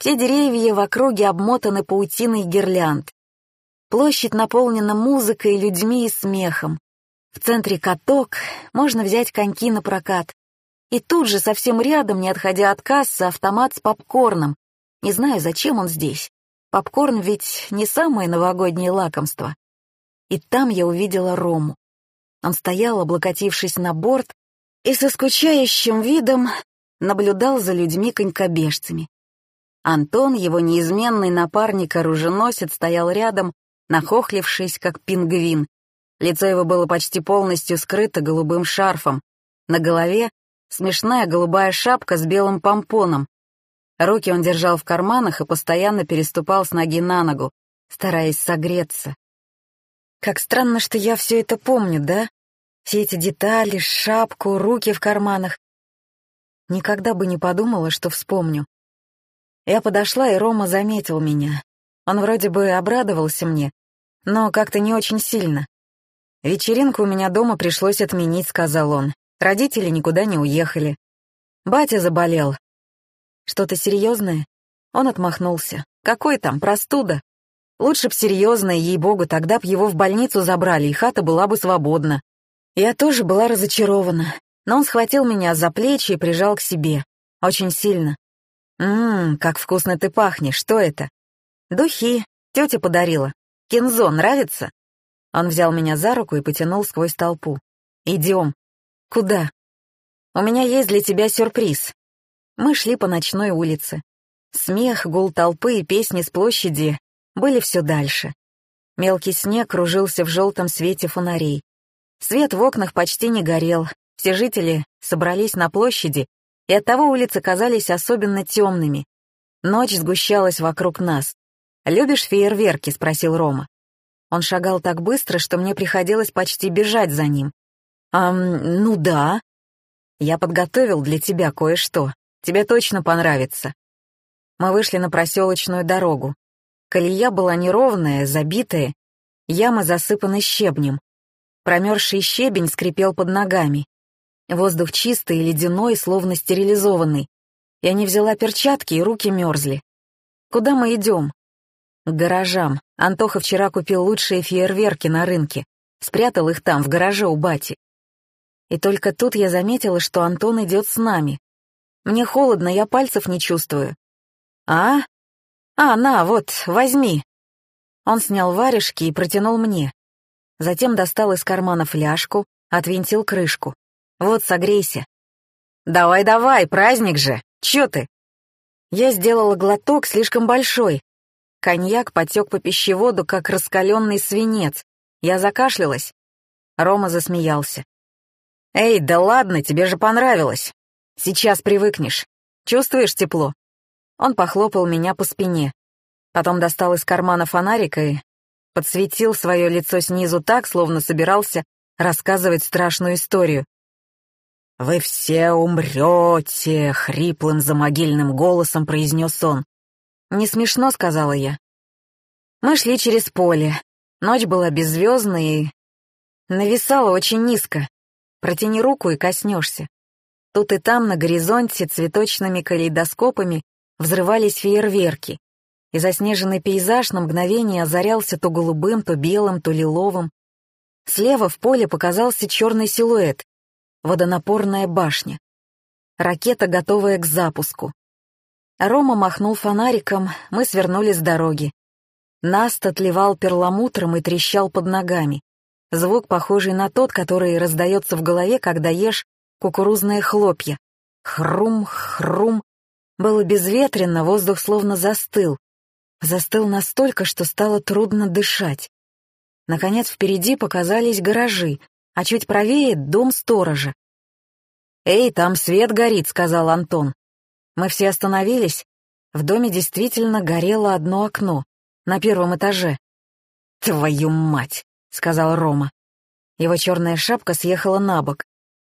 все деревья в округе обмотаны паутиной гирлянд. Площадь наполнена музыкой, людьми и смехом. В центре каток, можно взять коньки на прокат. И тут же, совсем рядом, не отходя от кассы, автомат с попкорном. Не знаю, зачем он здесь. Попкорн ведь не самое новогоднее лакомство. И там я увидела Рому. Он стоял, облокотившись на борт, и со скучающим видом наблюдал за людьми-конькобежцами. Антон, его неизменный напарник-оруженосец, стоял рядом, нахохлившись, как пингвин. Лицо его было почти полностью скрыто голубым шарфом. На голове смешная голубая шапка с белым помпоном. Руки он держал в карманах и постоянно переступал с ноги на ногу, стараясь согреться. Как странно, что я все это помню, да? Все эти детали, шапку, руки в карманах. Никогда бы не подумала, что вспомню. Я подошла, и Рома заметил меня. Он вроде бы обрадовался мне, но как-то не очень сильно. «Вечеринку у меня дома пришлось отменить», — сказал он. Родители никуда не уехали. Батя заболел. «Что-то серьезное?» Он отмахнулся. «Какой там, простуда?» Лучше б серьезно, ей-богу, тогда б его в больницу забрали, и хата была бы свободна. Я тоже была разочарована, но он схватил меня за плечи и прижал к себе. Очень сильно. «Ммм, как вкусно ты пахнешь, что это?» «Духи, тетя подарила. Кинзо нравится?» Он взял меня за руку и потянул сквозь толпу. «Идем». «Куда?» «У меня есть для тебя сюрприз». Мы шли по ночной улице. Смех, гул толпы и песни с площади были все дальше. Мелкий снег кружился в желтом свете фонарей. Свет в окнах почти не горел, все жители собрались на площади, и оттого улицы казались особенно темными. Ночь сгущалась вокруг нас. «Любишь фейерверки?» — спросил Рома. Он шагал так быстро, что мне приходилось почти бежать за ним. «Ам, ну да. Я подготовил для тебя кое-что. Тебе точно понравится». Мы вышли на проселочную дорогу. Колея была неровная, забитая. Ямы засыпаны щебнем. Промерзший щебень скрипел под ногами. Воздух чистый ледяной, словно стерилизованный. Я не взяла перчатки, и руки мерзли. Куда мы идем? К гаражам. Антоха вчера купил лучшие фейерверки на рынке. Спрятал их там, в гараже у бати. И только тут я заметила, что Антон идет с нами. Мне холодно, я пальцев не чувствую. А? А, на, вот, возьми. Он снял варежки и протянул мне. Затем достал из кармана фляжку, отвинтил крышку. Вот, согрейся. Давай-давай, праздник же. Чё ты? Я сделала глоток слишком большой. Коньяк потек по пищеводу, как раскаленный свинец. Я закашлялась. Рома засмеялся. «Эй, да ладно, тебе же понравилось. Сейчас привыкнешь. Чувствуешь тепло?» Он похлопал меня по спине. Потом достал из кармана фонарик и подсветил свое лицо снизу так, словно собирался рассказывать страшную историю. «Вы все умрете!» — хриплым замогильным голосом произнес он. «Не смешно», — сказала я. Мы шли через поле. Ночь была беззвездной и нависала очень низко. Протяни руку и коснешься. Тут и там на горизонте цветочными калейдоскопами взрывались фейерверки, и заснеженный пейзаж на мгновение озарялся то голубым, то белым, то лиловым. Слева в поле показался черный силуэт, водонапорная башня. Ракета, готовая к запуску. Рома махнул фонариком, мы свернули с дороги. Наст отливал перламутром и трещал под ногами. Звук, похожий на тот, который раздается в голове, когда ешь кукурузные хлопья. Хрум, хрум. Было безветренно, воздух словно застыл. Застыл настолько, что стало трудно дышать. Наконец впереди показались гаражи, а чуть правее — дом сторожа. «Эй, там свет горит», — сказал Антон. Мы все остановились. В доме действительно горело одно окно, на первом этаже. «Твою мать!» — сказал Рома. Его черная шапка съехала на бок.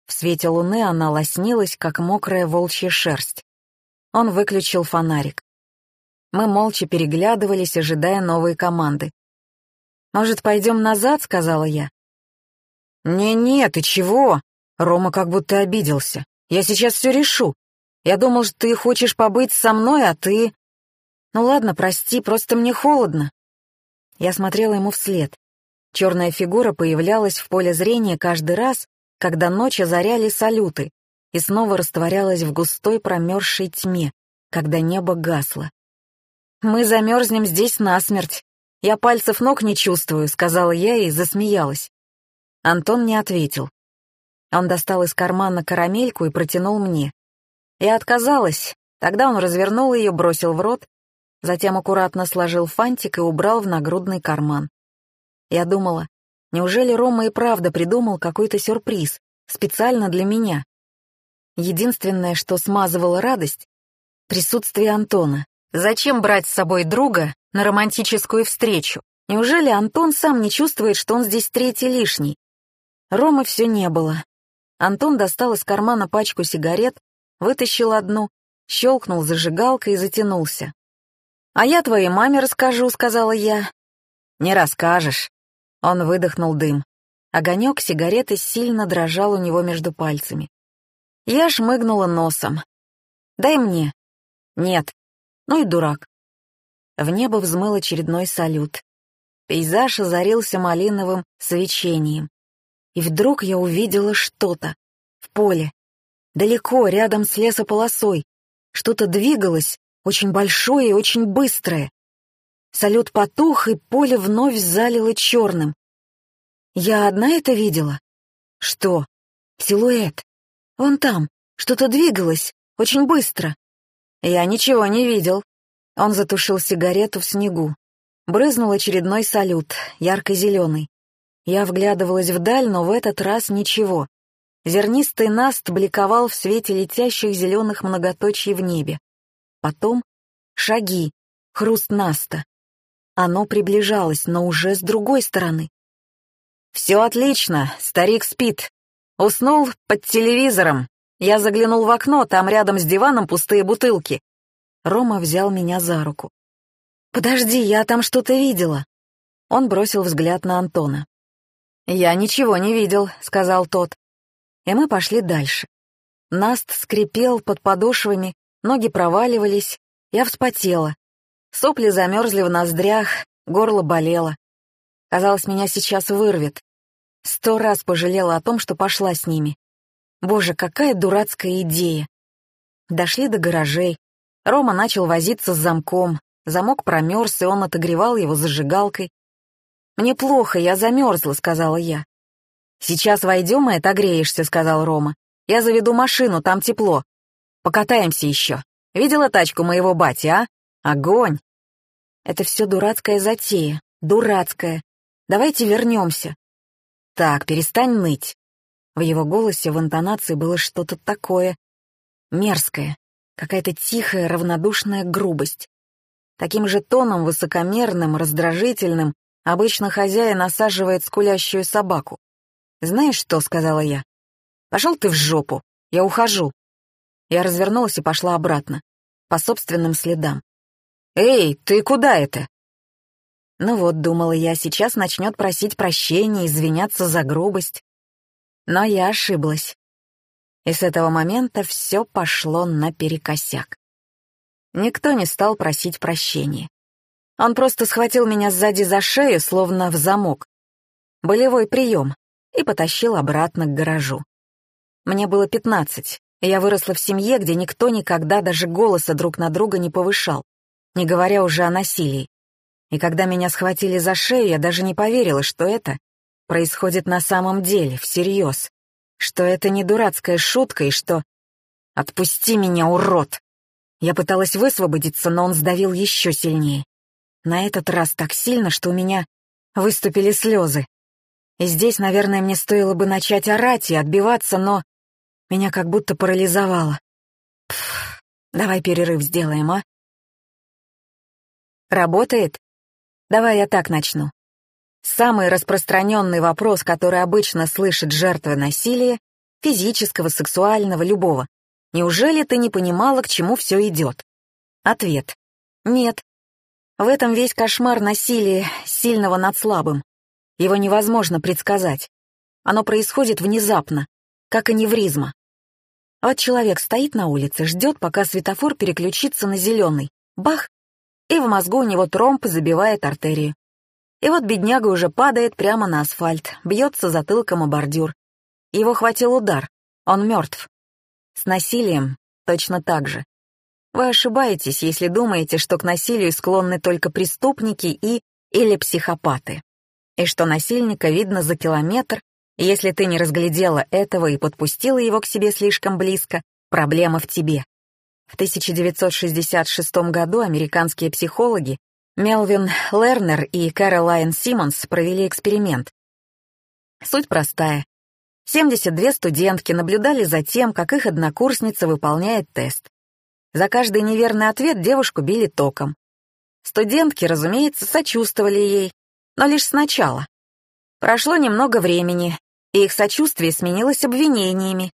В свете луны она лоснилась, как мокрая волчья шерсть. Он выключил фонарик. Мы молча переглядывались, ожидая новой команды. «Может, пойдем назад?» — сказала я. «Не-не, ты чего?» Рома как будто обиделся. «Я сейчас все решу. Я думал, что ты хочешь побыть со мной, а ты...» «Ну ладно, прости, просто мне холодно». Я смотрела ему вслед. Черная фигура появлялась в поле зрения каждый раз, когда ночь озаряли салюты, и снова растворялась в густой промерзшей тьме, когда небо гасло. «Мы замерзнем здесь насмерть. Я пальцев ног не чувствую», — сказала я и засмеялась. Антон не ответил. Он достал из кармана карамельку и протянул мне. Я отказалась. Тогда он развернул ее, бросил в рот, затем аккуратно сложил фантик и убрал в нагрудный карман. Я думала, неужели Рома и правда придумал какой-то сюрприз, специально для меня? Единственное, что смазывало радость — присутствие Антона. Зачем брать с собой друга на романтическую встречу? Неужели Антон сам не чувствует, что он здесь третий лишний? Ромы все не было. Антон достал из кармана пачку сигарет вытащил одну, щелкнул зажигалкой и затянулся. «А я твоей маме расскажу», — сказала я. «Не расскажешь». Он выдохнул дым. Огонек сигареты сильно дрожал у него между пальцами. Я шмыгнула носом. «Дай мне». «Нет». Ну и дурак. В небо взмыл очередной салют. Пейзаж озарился малиновым свечением. И вдруг я увидела что-то в поле, далеко, рядом с лесополосой. Что-то двигалось, очень большое и очень быстрое. Салют потух, и поле вновь залило черным. Я одна это видела? Что? Силуэт. Вон там, что-то двигалось, очень быстро. Я ничего не видел. Он затушил сигарету в снегу. Брызнул очередной салют, ярко-зеленый. Я вглядывалась вдаль, но в этот раз ничего. Зернистый наст бликовал в свете летящих зеленых многоточий в небе. Потом шаги, хруст наста. Оно приближалось, но уже с другой стороны. «Все отлично, старик спит. Уснул под телевизором. Я заглянул в окно, там рядом с диваном пустые бутылки». Рома взял меня за руку. «Подожди, я там что-то видела». Он бросил взгляд на Антона. «Я ничего не видел», — сказал тот. И мы пошли дальше. Наст скрипел под подошвами, ноги проваливались, я вспотела. Сопли замерзли в ноздрях, горло болело. Казалось, меня сейчас вырвет. Сто раз пожалела о том, что пошла с ними. Боже, какая дурацкая идея. Дошли до гаражей. Рома начал возиться с замком. Замок промерз, и он отогревал его зажигалкой. «Мне плохо, я замерзла», — сказала я. «Сейчас войдем и отогреешься», — сказал Рома. «Я заведу машину, там тепло. Покатаемся еще. Видела тачку моего бати, а? Огонь!» «Это все дурацкая затея. Дурацкая. Давайте вернемся». «Так, перестань ныть». В его голосе, в интонации было что-то такое мерзкое, какая-то тихая, равнодушная грубость. Таким же тоном, высокомерным, раздражительным, обычно хозяин осаживает скулящую собаку. «Знаешь что?» — сказала я. «Пошел ты в жопу, я ухожу». Я развернулась и пошла обратно, по собственным следам. «Эй, ты куда это?» Ну вот, думала я, сейчас начнет просить прощения, извиняться за грубость. Но я ошиблась. И с этого момента все пошло наперекосяк. Никто не стал просить прощения. Он просто схватил меня сзади за шею, словно в замок. Болевой прием, и потащил обратно к гаражу. Мне было пятнадцать, я выросла в семье, где никто никогда даже голоса друг на друга не повышал, не говоря уже о насилии. И когда меня схватили за шею, я даже не поверила, что это происходит на самом деле, всерьез. Что это не дурацкая шутка и что... «Отпусти меня, урод!» Я пыталась высвободиться, но он сдавил еще сильнее. На этот раз так сильно, что у меня выступили слезы. И здесь, наверное, мне стоило бы начать орать и отбиваться, но меня как будто парализовало. Пф, давай перерыв сделаем, а? Работает? Давай я так начну. Самый распространенный вопрос, который обычно слышит жертва насилия, физического, сексуального, любого. Неужели ты не понимала, к чему все идет? Ответ. Нет. В этом весь кошмар насилия, сильного над слабым. Его невозможно предсказать. Оно происходит внезапно, как аневризма. Вот человек стоит на улице, ждет, пока светофор переключится на зеленый. Бах! И в мозгу у него тромб забивает артерию. И вот бедняга уже падает прямо на асфальт, бьется затылком о бордюр. Его хватил удар, он мертв. С насилием точно так же. Вы ошибаетесь, если думаете, что к насилию склонны только преступники и или психопаты. И что насильника видно за километр, если ты не разглядела этого и подпустила его к себе слишком близко, проблема в тебе. В 1966 году американские психологи Мелвин Лернер и Кэролайн Симмонс провели эксперимент. Суть простая. 72 студентки наблюдали за тем, как их однокурсница выполняет тест. За каждый неверный ответ девушку били током. Студентки, разумеется, сочувствовали ей, но лишь сначала. Прошло немного времени, и их сочувствие сменилось обвинениями,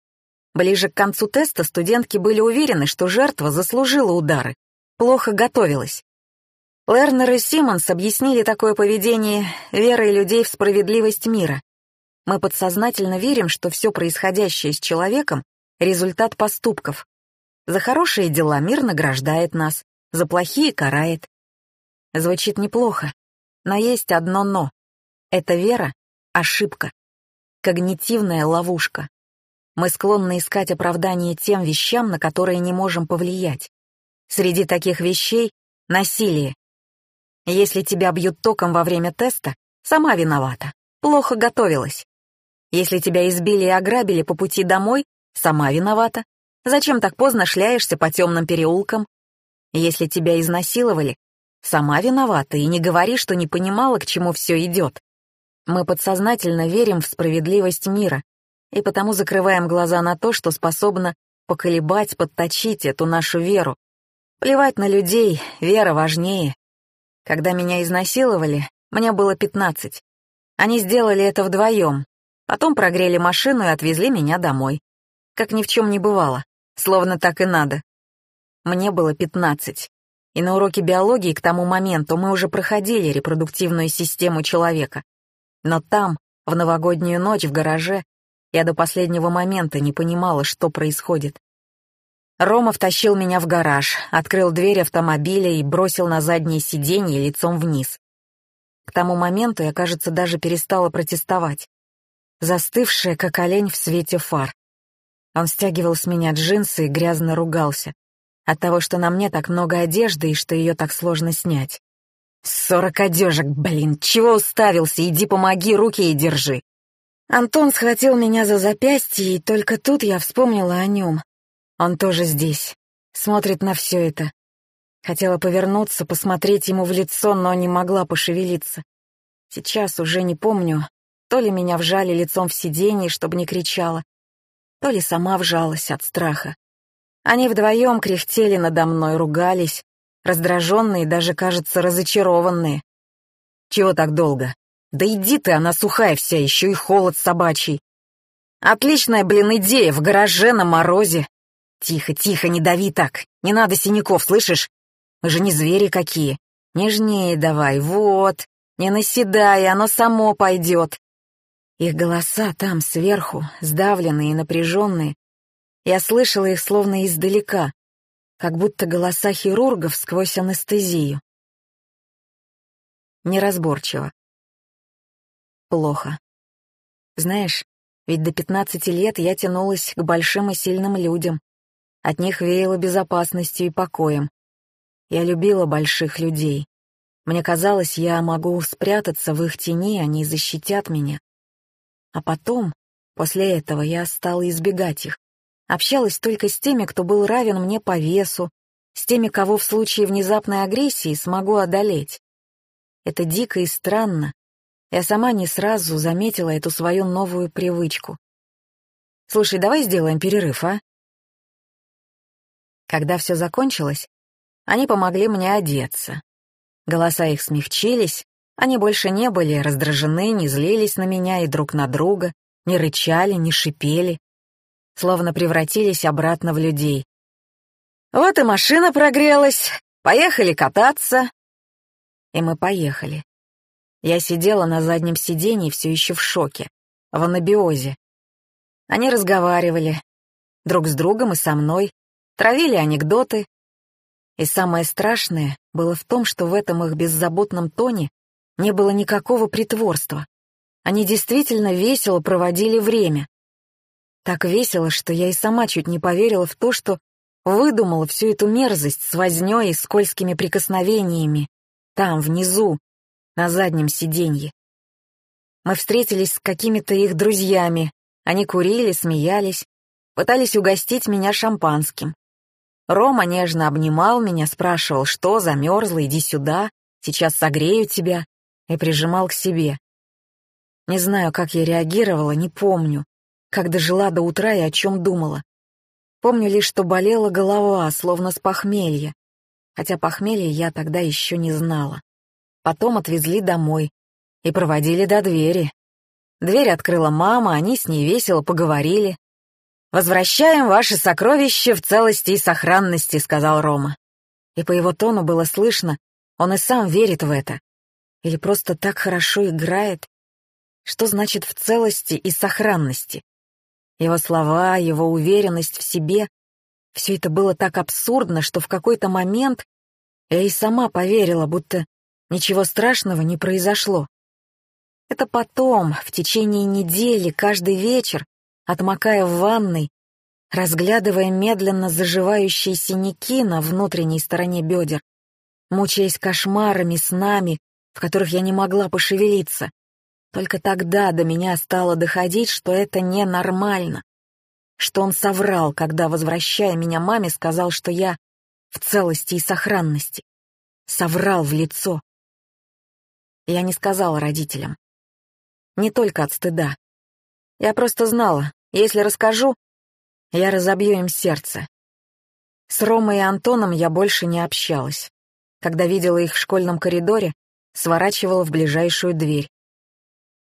Ближе к концу теста студентки были уверены, что жертва заслужила удары, плохо готовилась. Лернер и Симмонс объяснили такое поведение верой людей в справедливость мира. Мы подсознательно верим, что все происходящее с человеком — результат поступков. За хорошие дела мир награждает нас, за плохие карает. Звучит неплохо, но есть одно «но». Эта вера — ошибка, когнитивная ловушка. Мы склонны искать оправдание тем вещам, на которые не можем повлиять. Среди таких вещей — насилие. Если тебя бьют током во время теста, сама виновата, плохо готовилась. Если тебя избили и ограбили по пути домой, сама виновата. Зачем так поздно шляешься по темным переулкам? Если тебя изнасиловали, сама виновата, и не говори, что не понимала, к чему все идет. Мы подсознательно верим в справедливость мира, и потому закрываем глаза на то, что способно поколебать, подточить эту нашу веру. Плевать на людей, вера важнее. Когда меня изнасиловали, мне было пятнадцать. Они сделали это вдвоем, потом прогрели машину и отвезли меня домой. Как ни в чем не бывало, словно так и надо. Мне было пятнадцать. и на уроке биологии к тому моменту мы уже проходили репродуктивную систему человека. Но там, в новогоднюю ночь в гараже, я до последнего момента не понимала, что происходит. Рома втащил меня в гараж, открыл дверь автомобиля и бросил на заднее сиденье лицом вниз. К тому моменту я, кажется, даже перестала протестовать. Застывшая, как олень в свете фар. Он стягивал с меня джинсы и грязно ругался. От того, что на мне так много одежды и что ее так сложно снять. «Сорок одежек, блин, чего уставился? Иди помоги, руки и держи!» Антон схватил меня за запястье, и только тут я вспомнила о нем. Он тоже здесь, смотрит на все это. Хотела повернуться, посмотреть ему в лицо, но не могла пошевелиться. Сейчас уже не помню, то ли меня вжали лицом в сиденье, чтобы не кричала, то ли сама вжалась от страха. Они вдвоем кряхтели надо мной, ругались, раздраженные, даже, кажется, разочарованные. «Чего так долго? Да иди ты, она сухая вся, еще и холод собачий. Отличная, блин, идея, в гараже на морозе. Тихо, тихо, не дави так, не надо синяков, слышишь? Мы же не звери какие. Нежнее давай, вот, не наседай, оно само пойдет. Их голоса там, сверху, сдавленные и напряженные. Я слышала их словно издалека, как будто голоса хирургов сквозь анестезию. Неразборчиво. Плохо. Знаешь, ведь до пятнадцати лет я тянулась к большим и сильным людям. От них веяло безопасностью и покоем. Я любила больших людей. Мне казалось, я могу спрятаться в их тени, они защитят меня. А потом, после этого, я стала избегать их. Общалась только с теми, кто был равен мне по весу, с теми, кого в случае внезапной агрессии смогу одолеть. Это дико и странно. Я сама не сразу заметила эту свою новую привычку. «Слушай, давай сделаем перерыв, а?» Когда все закончилось, они помогли мне одеться. Голоса их смягчились, они больше не были раздражены, не злились на меня и друг на друга, не рычали, не шипели, словно превратились обратно в людей. «Вот и машина прогрелась, поехали кататься». И мы поехали. Я сидела на заднем сиденье все еще в шоке, в анабиозе. Они разговаривали, друг с другом и со мной, травили анекдоты. И самое страшное было в том, что в этом их беззаботном тоне не было никакого притворства. Они действительно весело проводили время. Так весело, что я и сама чуть не поверила в то, что выдумала всю эту мерзость с вознёй и скользкими прикосновениями, там, внизу, на заднем сиденье. Мы встретились с какими-то их друзьями, они курили, смеялись, пытались угостить меня шампанским. Рома нежно обнимал меня, спрашивал, что, замерзла, иди сюда, сейчас согрею тебя и прижимал к себе. Не знаю, как я реагировала, не помню, как дожила до утра и о чем думала. Помню лишь, что болела голова, словно с похмелья, хотя похмелья я тогда еще не знала. Потом отвезли домой и проводили до двери. Дверь открыла мама, они с ней весело поговорили. «Возвращаем ваши сокровища в целости и сохранности», — сказал Рома. И по его тону было слышно, он и сам верит в это. Или просто так хорошо играет? Что значит в целости и сохранности? Его слова, его уверенность в себе — все это было так абсурдно, что в какой-то момент я и сама поверила, будто ничего страшного не произошло. Это потом, в течение недели, каждый вечер, отмокая в ванной, разглядывая медленно заживающие синяки на внутренней стороне бедер, мучаясь кошмарами, снами, в которых я не могла пошевелиться. Только тогда до меня стало доходить, что это ненормально. Что он соврал, когда, возвращая меня маме, сказал, что я в целости и сохранности. Соврал в лицо. Я не сказала родителям. Не только от стыда. Я просто знала, если расскажу, я разобью им сердце. С Ромой и Антоном я больше не общалась. Когда видела их в школьном коридоре, сворачивала в ближайшую дверь.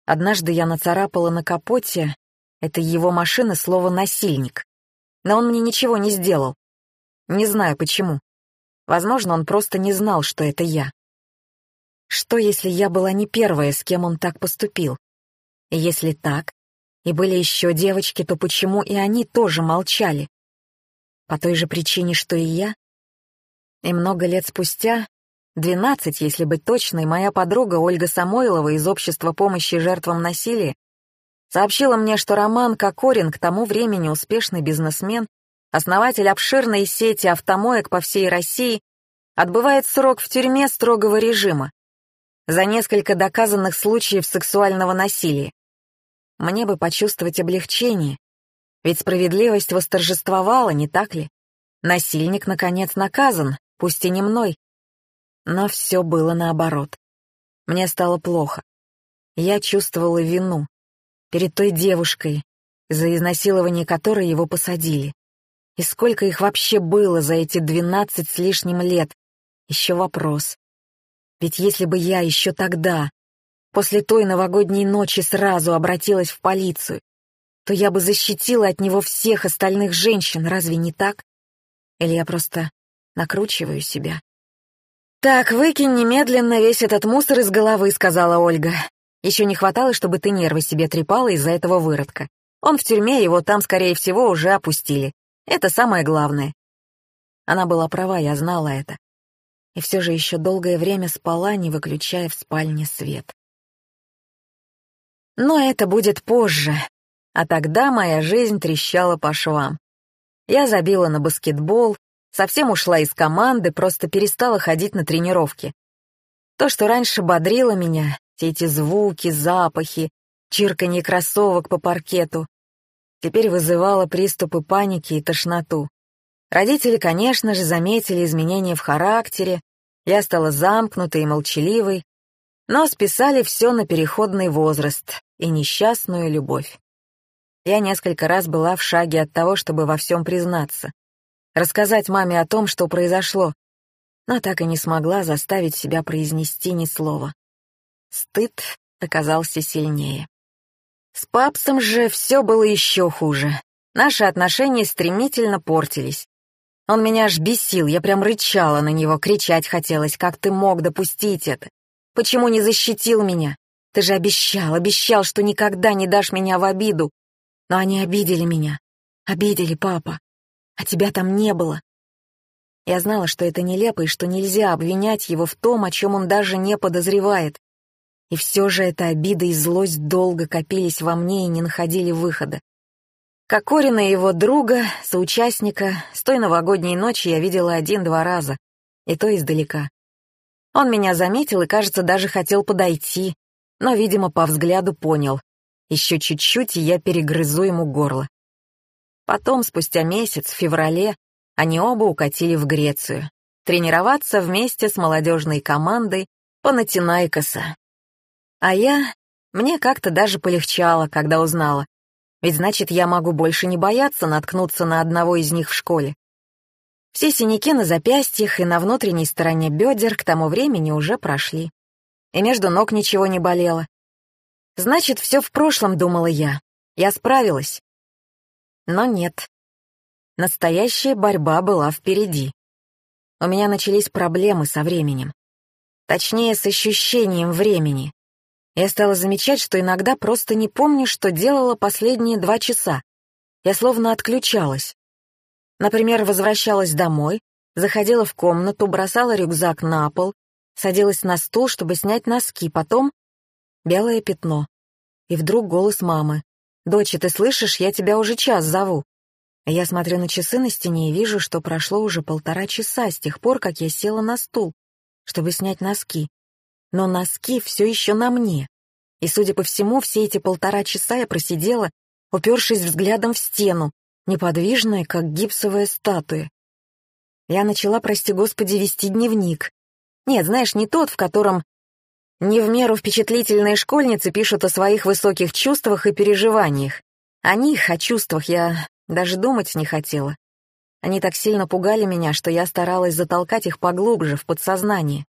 Однажды я нацарапала на капоте этой его машины слово «насильник». Но он мне ничего не сделал. Не знаю почему. Возможно, он просто не знал, что это я. Что, если я была не первая, с кем он так поступил? Если так, и были еще девочки, то почему и они тоже молчали? По той же причине, что и я? И много лет спустя, двенадцать, если быть точной, моя подруга Ольга Самойлова из Общества помощи жертвам насилия сообщила мне, что Роман Кокорин к тому времени успешный бизнесмен, основатель обширной сети автомоек по всей России, отбывает срок в тюрьме строгого режима за несколько доказанных случаев сексуального насилия. Мне бы почувствовать облегчение, ведь справедливость восторжествовала, не так ли? Насильник, наконец, наказан, пусть и не мной. Но все было наоборот. Мне стало плохо. Я чувствовала вину перед той девушкой, за изнасилование которой его посадили. И сколько их вообще было за эти двенадцать с лишним лет? Еще вопрос. Ведь если бы я еще тогда, после той новогодней ночи, сразу обратилась в полицию, то я бы защитила от него всех остальных женщин, разве не так? Или я просто накручиваю себя? «Так, выкинь немедленно весь этот мусор из головы», — сказала Ольга. «Еще не хватало, чтобы ты нервы себе трепала из-за этого выродка. Он в тюрьме, его там, скорее всего, уже опустили. Это самое главное». Она была права, я знала это и все же еще долгое время спала, не выключая в спальне свет. Но это будет позже, а тогда моя жизнь трещала по швам. Я забила на баскетбол, совсем ушла из команды, просто перестала ходить на тренировки. То, что раньше бодрило меня, все эти звуки, запахи, чирканье кроссовок по паркету, теперь вызывало приступы паники и тошноту. Родители, конечно же, заметили изменения в характере, я стала замкнутой и молчаливой, но списали все на переходный возраст и несчастную любовь. Я несколько раз была в шаге от того, чтобы во всем признаться, рассказать маме о том, что произошло, но так и не смогла заставить себя произнести ни слова. Стыд оказался сильнее. С папсом же все было еще хуже. Наши отношения стремительно портились. Он меня аж бесил, я прям рычала на него, кричать хотелось, как ты мог допустить это? Почему не защитил меня? Ты же обещал, обещал, что никогда не дашь меня в обиду. Но они обидели меня. Обидели, папа. А тебя там не было. Я знала, что это нелепо и что нельзя обвинять его в том, о чем он даже не подозревает. И все же эта обида и злость долго копились во мне и не находили выхода. Кокорина и его друга, соучастника, с той новогодней ночи я видела один-два раза, и то издалека. Он меня заметил и, кажется, даже хотел подойти, но, видимо, по взгляду понял. Еще чуть-чуть, и я перегрызу ему горло. Потом, спустя месяц, в феврале, они оба укатили в Грецию, тренироваться вместе с молодежной командой Панатинайкоса. А я... Мне как-то даже полегчало, когда узнала, ведь значит, я могу больше не бояться наткнуться на одного из них в школе. Все синяки на запястьях и на внутренней стороне бедер к тому времени уже прошли. И между ног ничего не болело. Значит, все в прошлом, думала я. Я справилась. Но нет. Настоящая борьба была впереди. У меня начались проблемы со временем. Точнее, с ощущением времени. Я стала замечать, что иногда просто не помню, что делала последние два часа. Я словно отключалась. Например, возвращалась домой, заходила в комнату, бросала рюкзак на пол, садилась на стул, чтобы снять носки, потом белое пятно. И вдруг голос мамы. «Доча, ты слышишь, я тебя уже час зову». Я смотрю на часы на стене и вижу, что прошло уже полтора часа с тех пор, как я села на стул, чтобы снять носки но носки все еще на мне. И, судя по всему, все эти полтора часа я просидела, упершись взглядом в стену, неподвижная, как гипсовая статуя. Я начала, прости господи, вести дневник. Нет, знаешь, не тот, в котором не в меру впечатлительные школьницы пишут о своих высоких чувствах и переживаниях. О них, о чувствах я даже думать не хотела. Они так сильно пугали меня, что я старалась затолкать их поглубже, в подсознание.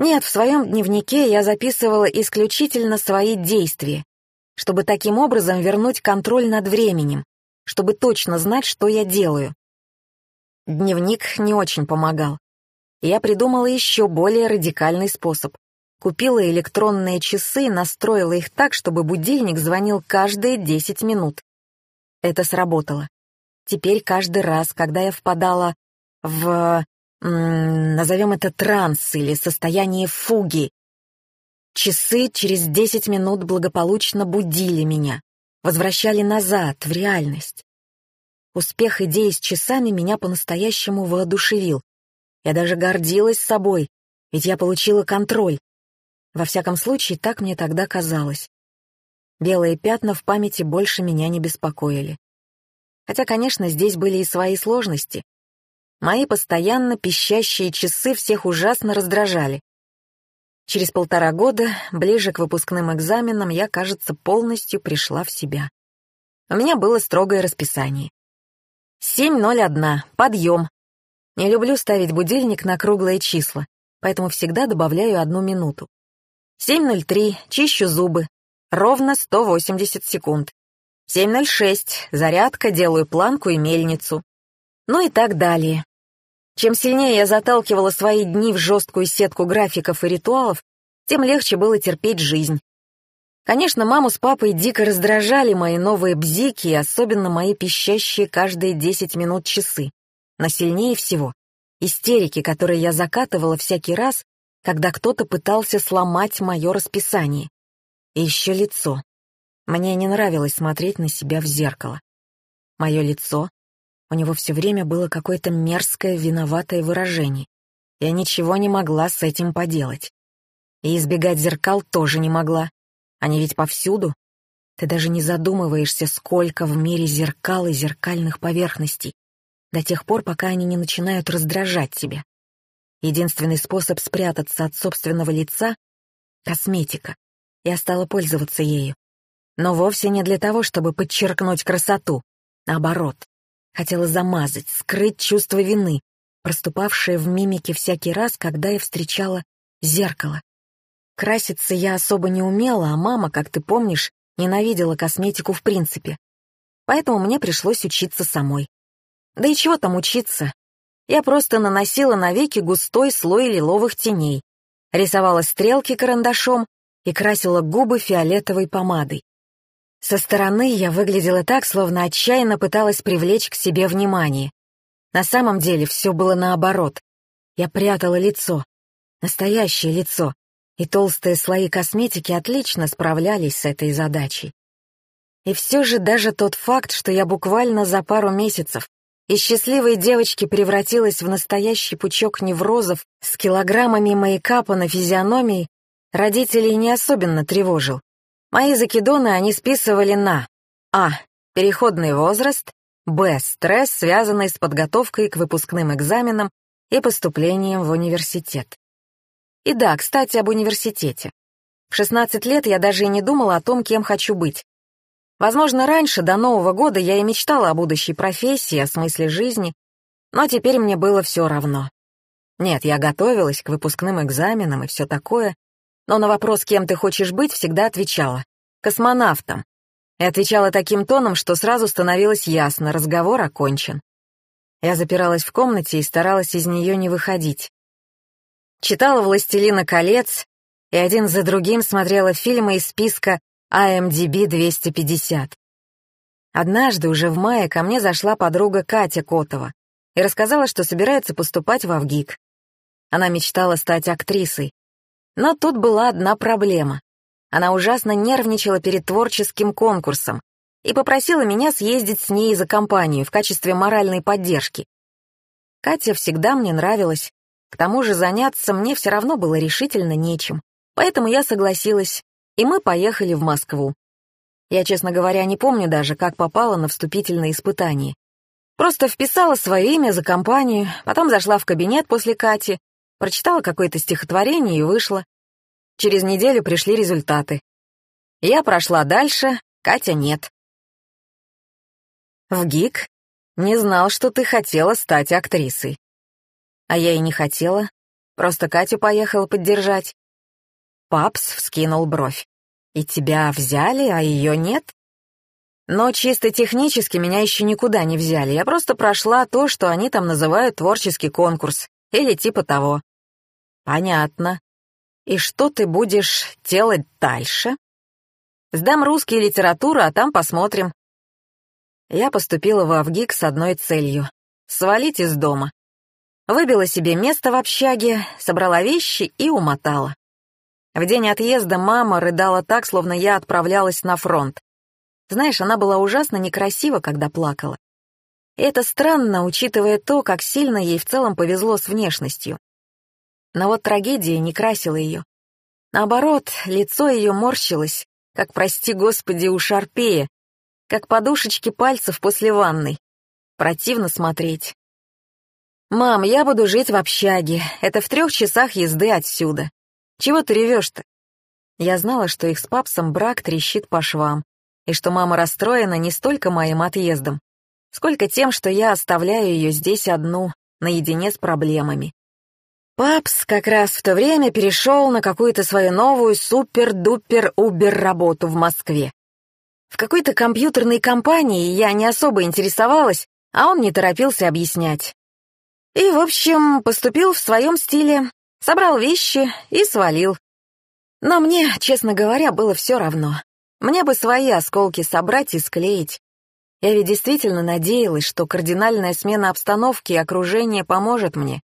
Нет, в своем дневнике я записывала исключительно свои действия, чтобы таким образом вернуть контроль над временем, чтобы точно знать, что я делаю. Дневник не очень помогал. Я придумала еще более радикальный способ. Купила электронные часы и настроила их так, чтобы будильник звонил каждые 10 минут. Это сработало. Теперь каждый раз, когда я впадала в, назовем это транс или состояние фуги, часы через 10 минут благополучно будили меня, возвращали назад, в реальность. Успех идеи с часами меня по-настоящему воодушевил. Я даже гордилась собой, ведь я получила контроль. Во всяком случае, так мне тогда казалось. Белые пятна в памяти больше меня не беспокоили. Хотя, конечно, здесь были и свои сложности. Мои постоянно пищащие часы всех ужасно раздражали. Через полтора года, ближе к выпускным экзаменам, я, кажется, полностью пришла в себя. У меня было строгое расписание. 7.01. Подъем. Не люблю ставить будильник на круглые числа, поэтому всегда добавляю одну минуту. 7.03. Чищу зубы. Ровно 180 секунд. 7.06. Зарядка, делаю планку и мельницу. Ну и так далее. Чем сильнее я заталкивала свои дни в жесткую сетку графиков и ритуалов, тем легче было терпеть жизнь. Конечно, маму с папой дико раздражали мои новые бзики и особенно мои пищащие каждые 10 минут часы. Но сильнее всего — истерики, которые я закатывала всякий раз, когда кто-то пытался сломать мое расписание. И еще лицо. Мне не нравилось смотреть на себя в зеркало. Мое лицо, у него все время было какое-то мерзкое, виноватое выражение. Я ничего не могла с этим поделать. И избегать зеркал тоже не могла. Они ведь повсюду. Ты даже не задумываешься, сколько в мире зеркал и зеркальных поверхностей, до тех пор, пока они не начинают раздражать тебя. Единственный способ спрятаться от собственного лица — косметика. Я стала пользоваться ею. Но вовсе не для того, чтобы подчеркнуть красоту. Наоборот, хотела замазать, скрыть чувство вины, проступавшее в мимике всякий раз, когда я встречала зеркало. Краситься я особо не умела, а мама, как ты помнишь, ненавидела косметику в принципе. Поэтому мне пришлось учиться самой. Да и чего там учиться? Я просто наносила на веки густой слой лиловых теней, рисовала стрелки карандашом и красила губы фиолетовой помадой. Со стороны я выглядела так, словно отчаянно пыталась привлечь к себе внимание. На самом деле все было наоборот. Я прятала лицо, настоящее лицо, и толстые слои косметики отлично справлялись с этой задачей. И все же даже тот факт, что я буквально за пару месяцев из счастливой девочки превратилась в настоящий пучок неврозов с килограммами мейкапа на физиономии, родителей не особенно тревожил. Мои закидоны они списывали на А. Переходный возраст, Б. Стресс, связанный с подготовкой к выпускным экзаменам и поступлением в университет. И да, кстати, об университете. В 16 лет я даже и не думала о том, кем хочу быть. Возможно, раньше, до Нового года, я и мечтала о будущей профессии, о смысле жизни, но теперь мне было все равно. Нет, я готовилась к выпускным экзаменам и все такое, но на вопрос, кем ты хочешь быть, всегда отвечала «космонавтом». И отвечала таким тоном, что сразу становилось ясно, разговор окончен. Я запиралась в комнате и старалась из нее не выходить. Читала «Властелина колец» и один за другим смотрела фильмы из списка IMDb 250. Однажды, уже в мае, ко мне зашла подруга Катя Котова и рассказала, что собирается поступать в Авгик. Она мечтала стать актрисой. Но тут была одна проблема. Она ужасно нервничала перед творческим конкурсом и попросила меня съездить с ней за компанию в качестве моральной поддержки. Катя всегда мне нравилась, к тому же заняться мне все равно было решительно нечем, поэтому я согласилась, и мы поехали в Москву. Я, честно говоря, не помню даже, как попала на вступительные испытания. Просто вписала свое имя за компанию, потом зашла в кабинет после Кати, прочитала какое-то стихотворение и вышла. Через неделю пришли результаты. Я прошла дальше, Катя нет. В ГИК не знал, что ты хотела стать актрисой. А я и не хотела. Просто Катю поехала поддержать. Папс вскинул бровь. «И тебя взяли, а ее нет?» Но чисто технически меня еще никуда не взяли. Я просто прошла то, что они там называют творческий конкурс. Или типа того. Понятно. И что ты будешь делать дальше? Сдам русский литературу, а там посмотрим. Я поступила в Авгик с одной целью — свалить из дома. Выбила себе место в общаге, собрала вещи и умотала. В день отъезда мама рыдала так, словно я отправлялась на фронт. Знаешь, она была ужасно некрасива, когда плакала. И это странно, учитывая то, как сильно ей в целом повезло с внешностью. Но вот трагедия не красила ее. Наоборот, лицо ее морщилось, как, прости господи, у шарпея, как подушечки пальцев после ванной. Противно смотреть. «Мам, я буду жить в общаге. Это в трех часах езды отсюда. Чего ты ревешь-то?» Я знала, что их с папсом брак трещит по швам, и что мама расстроена не столько моим отъездом, сколько тем, что я оставляю ее здесь одну, наедине с проблемами. Папс как раз в то время перешел на какую-то свою новую супер-дупер-убер работу в Москве. В какой-то компьютерной компании я не особо интересовалась, а он не торопился объяснять. И, в общем, поступил в своем стиле, собрал вещи и свалил. Но мне, честно говоря, было все равно. Мне бы свои осколки собрать и склеить. Я ведь действительно надеялась, что кардинальная смена обстановки и окружения поможет мне.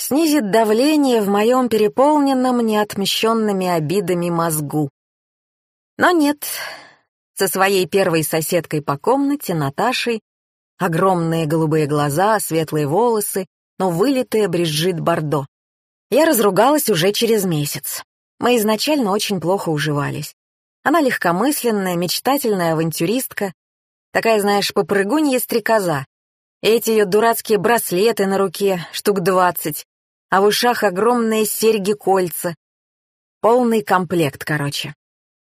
Снизит давление в моем переполненном неотмещенными обидами мозгу. Но нет. Со своей первой соседкой по комнате, Наташей, огромные голубые глаза, светлые волосы, но вылитые Бриджит Бардо. Я разругалась уже через месяц. Мы изначально очень плохо уживались. Она легкомысленная, мечтательная авантюристка, такая, знаешь, попрыгунья стрекоза. Эти ее дурацкие браслеты на руке, штук двадцать, а в ушах огромные серьги-кольца. Полный комплект, короче.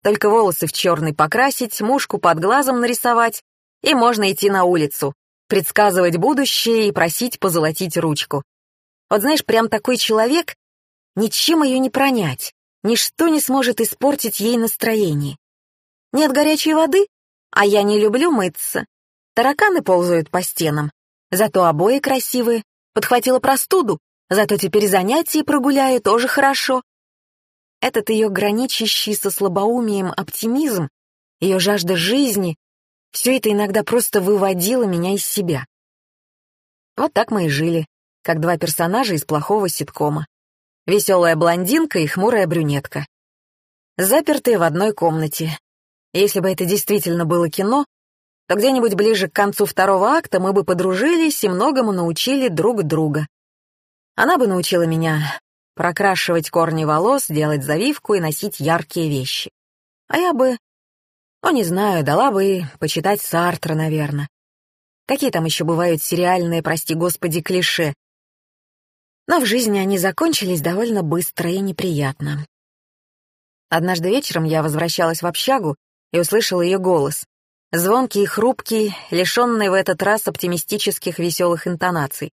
Только волосы в черный покрасить, мушку под глазом нарисовать, и можно идти на улицу, предсказывать будущее и просить позолотить ручку. Вот знаешь, прям такой человек, ничем ее не пронять. Ничто не сможет испортить ей настроение. Нет горячей воды, а я не люблю мыться. Тараканы ползают по стенам. Зато обои красивые. Подхватила простуду, зато теперь занятия прогуляю тоже хорошо. Этот ее граничащий со слабоумием оптимизм, ее жажда жизни, все это иногда просто выводило меня из себя. Вот так мы и жили, как два персонажа из плохого ситкома. Веселая блондинка и хмурая брюнетка. Запертые в одной комнате. Если бы это действительно было кино, то где-нибудь ближе к концу второго акта мы бы подружились и многому научили друг друга. Она бы научила меня прокрашивать корни волос, делать завивку и носить яркие вещи. А я бы, ну не знаю, дала бы почитать Сартра, наверное. Какие там еще бывают сериальные, прости господи, клише, но в жизни они закончились довольно быстро и неприятно. Однажды вечером я возвращалась в общагу и услышала ее голос. Звонкий и хрупкий, лишенный в этот раз оптимистических веселых интонаций.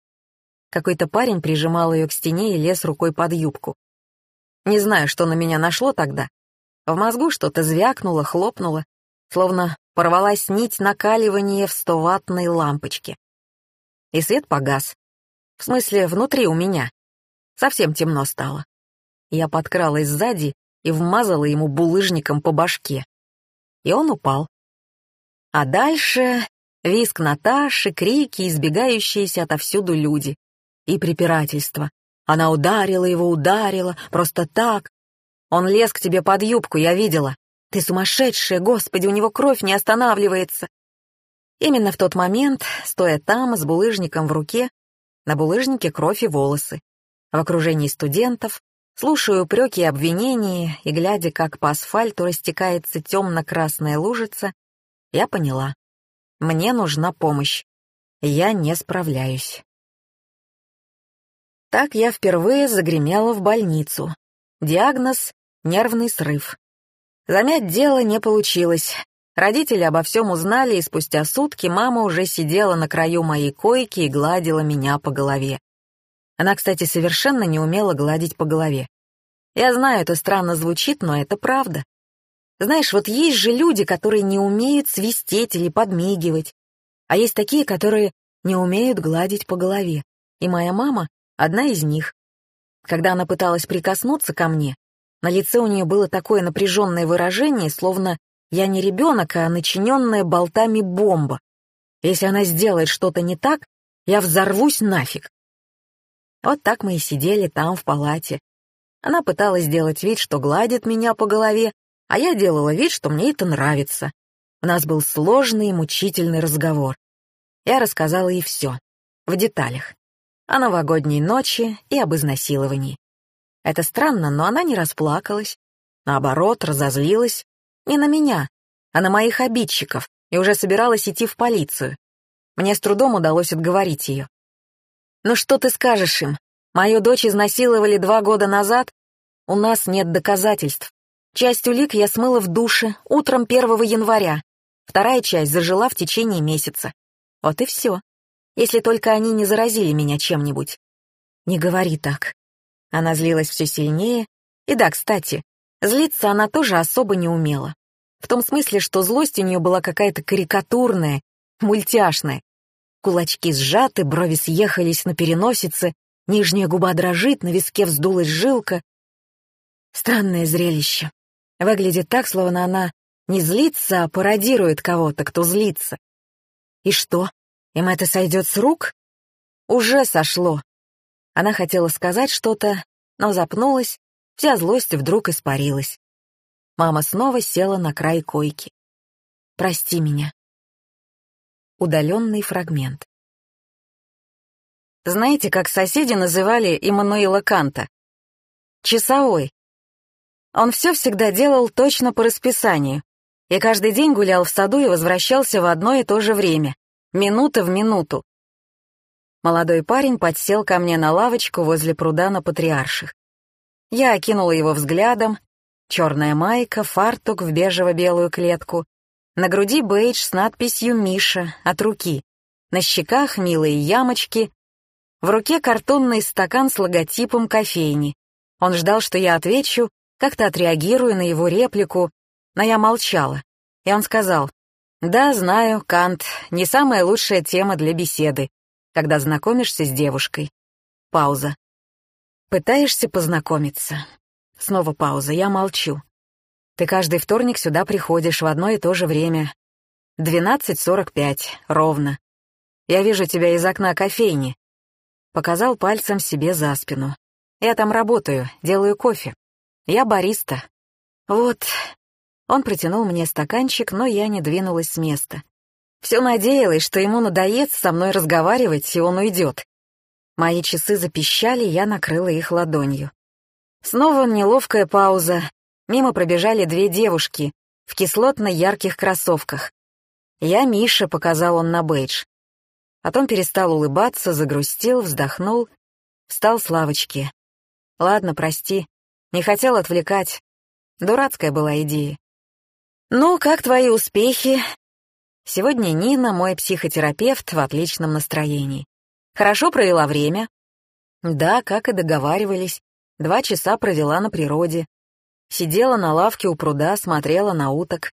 Какой-то парень прижимал ее к стене и лез рукой под юбку. Не знаю, что на меня нашло тогда. В мозгу что-то звякнуло, хлопнуло, словно порвалась нить накаливания в стоватной лампочке. И свет погас, в смысле, внутри у меня. Совсем темно стало. Я подкралась сзади и вмазала ему булыжником по башке. И он упал. А дальше виск Наташи, крики, избегающиеся отовсюду люди. И препирательство. Она ударила его, ударила, просто так. Он лез к тебе под юбку, я видела. Ты сумасшедшая, господи, у него кровь не останавливается. Именно в тот момент, стоя там, с булыжником в руке, на булыжнике кровь и волосы. В окружении студентов, слушаю упреки и обвинения, и глядя, как по асфальту растекается темно-красная лужица, я поняла. Мне нужна помощь. Я не справляюсь. Так я впервые загремела в больницу. Диагноз — нервный срыв. Замять дело не получилось, Родители обо всем узнали, и спустя сутки мама уже сидела на краю моей койки и гладила меня по голове. Она, кстати, совершенно не умела гладить по голове. Я знаю, это странно звучит, но это правда. Знаешь, вот есть же люди, которые не умеют свистеть или подмигивать, а есть такие, которые не умеют гладить по голове. И моя мама — одна из них. Когда она пыталась прикоснуться ко мне, на лице у нее было такое напряженное выражение, словно я не ребенок, а начиненная болтами бомба. Если она сделает что-то не так, я взорвусь нафиг. Вот так мы и сидели там, в палате. Она пыталась сделать вид, что гладит меня по голове, а я делала вид, что мне это нравится. У нас был сложный и мучительный разговор. Я рассказала ей все, в деталях. О новогодней ночи и об изнасиловании. Это странно, но она не расплакалась. Наоборот, разозлилась. Не на меня, а на моих обидчиков, и уже собиралась идти в полицию. Мне с трудом удалось отговорить ее. «Ну что ты скажешь им? Мою дочь изнасиловали два года назад? У нас нет доказательств. Часть улик я смыла в душе утром 1 января. Вторая часть зажила в течение месяца. Вот и все. Если только они не заразили меня чем-нибудь. Не говори так. Она злилась все сильнее. И да, кстати, злиться она тоже особо не умела. В том смысле, что злость у нее была какая-то карикатурная, мультяшная. Кулачки сжаты, брови съехались на переносице, нижняя губа дрожит, на виске вздулась жилка. Странное зрелище. Выглядит так, словно она не злится, а пародирует кого-то, кто злится. И что, им это сойдет с рук? Уже сошло. Она хотела сказать что-то, но запнулась, вся злость вдруг испарилась. Мама снова села на край койки. «Прости меня». Удаленный фрагмент. Знаете, как соседи называли Иммануила Канта? Часовой. Он все всегда делал точно по расписанию, и каждый день гулял в саду и возвращался в одно и то же время, минута в минуту. Молодой парень подсел ко мне на лавочку возле пруда на Патриарших. Я окинула его взглядом, черная майка, фартук в бежево-белую клетку, на груди бейдж с надписью «Миша» от руки, на щеках милые ямочки, в руке картонный стакан с логотипом кофейни. Он ждал, что я отвечу, как-то отреагирую на его реплику, но я молчала. И он сказал, «Да, знаю, Кант, не самая лучшая тема для беседы, когда знакомишься с девушкой». Пауза. «Пытаешься познакомиться?» Снова пауза, я молчу. «Ты каждый вторник сюда приходишь в одно и то же время. 12.45, ровно. Я вижу тебя из окна кофейни». Показал пальцем себе за спину. «Я там работаю, делаю кофе. Я бариста. Вот. Он протянул мне стаканчик, но я не двинулась с места. Все надеялась, что ему надоест со мной разговаривать, и он уйдет. Мои часы запищали, я накрыла их ладонью. Снова неловкая пауза. Мимо пробежали две девушки в кислотно-ярких кроссовках. «Я Миша», — показал он на бейдж. Потом перестал улыбаться, загрустил, вздохнул, встал с лавочки. «Ладно, прости, не хотел отвлекать. Дурацкая была идея. «Ну, как твои успехи?» Сегодня Нина, мой психотерапевт, в отличном настроении. Хорошо провела время. Да, как и договаривались. Два часа провела на природе. Сидела на лавке у пруда, смотрела на уток.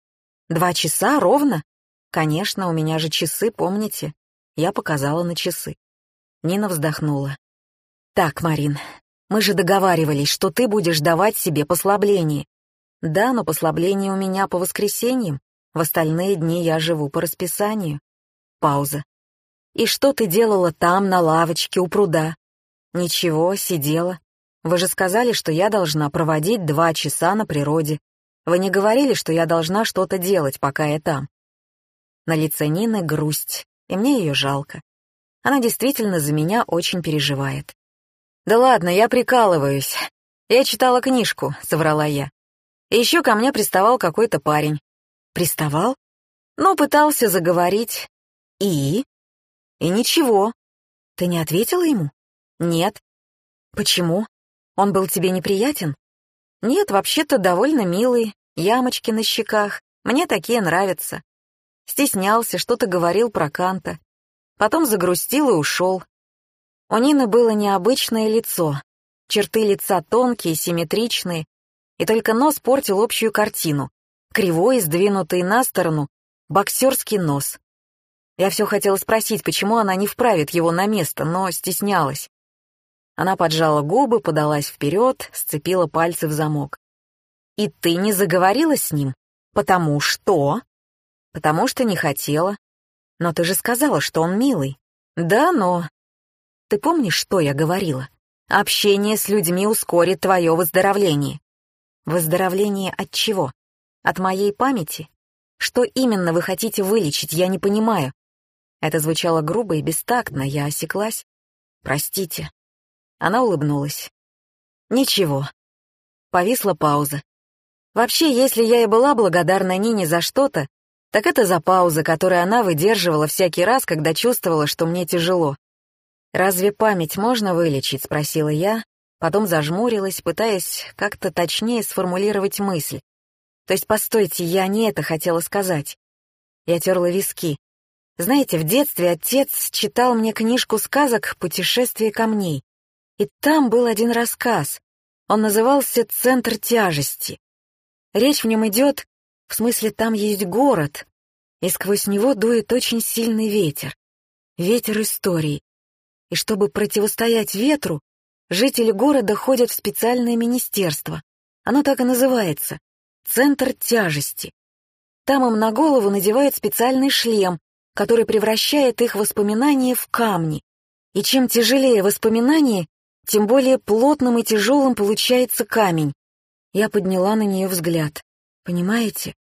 Два часа ровно? Конечно, у меня же часы, помните? Я показала на часы. Нина вздохнула. Так, Марин, мы же договаривались, что ты будешь давать себе послабление. Да, но послабление у меня по воскресеньям. В остальные дни я живу по расписанию. Пауза. И что ты делала там, на лавочке, у пруда? Ничего, сидела. Вы же сказали, что я должна проводить два часа на природе. Вы не говорили, что я должна что-то делать, пока я там. На лице Нины грусть, и мне ее жалко. Она действительно за меня очень переживает. «Да ладно, я прикалываюсь. Я читала книжку», — соврала я. Еще ко мне приставал какой-то парень. Приставал? Ну, пытался заговорить. И? И ничего. Ты не ответила ему? Нет. Почему? Он был тебе неприятен? Нет, вообще-то довольно милый, ямочки на щеках. Мне такие нравятся. Стеснялся, что-то говорил про Канта. Потом загрустил и ушел. У Нины было необычное лицо. Черты лица тонкие, симметричные, и только нос портил общую картину. кривой, сдвинутый на сторону, боксерский нос. Я все хотела спросить, почему она не вправит его на место, но стеснялась. Она поджала губы, подалась вперед, сцепила пальцы в замок. «И ты не заговорила с ним? Потому что...» «Потому что не хотела. Но ты же сказала, что он милый». «Да, но...» «Ты помнишь, что я говорила? Общение с людьми ускорит твое выздоровление». «Выздоровление от чего? От моей памяти? Что именно вы хотите вылечить, я не понимаю». Это звучало грубо и бестактно, я осеклась. «Простите». Она улыбнулась. «Ничего». Повисла пауза. Вообще, если я и была благодарна Нине за что-то, так это за паузы, которые она выдерживала всякий раз, когда чувствовала, что мне тяжело. «Разве память можно вылечить?» — спросила я, потом зажмурилась, пытаясь как-то точнее сформулировать мысль. То есть, постойте, я не это хотела сказать. Я терла виски. Знаете, в детстве отец читал мне книжку сказок «Путешествие камней». И там был один рассказ. Он назывался «Центр тяжести». Речь в нем идет, в смысле, там есть город, и сквозь него дует очень сильный ветер. Ветер истории. И чтобы противостоять ветру, жители города ходят в специальное министерство. Оно так и называется — Центр тяжести. Там им на голову надевают специальный шлем, который превращает их воспоминания в камни. И чем тяжелее воспоминания, тем более плотным и тяжелым получается камень. Я подняла на нее взгляд. Понимаете?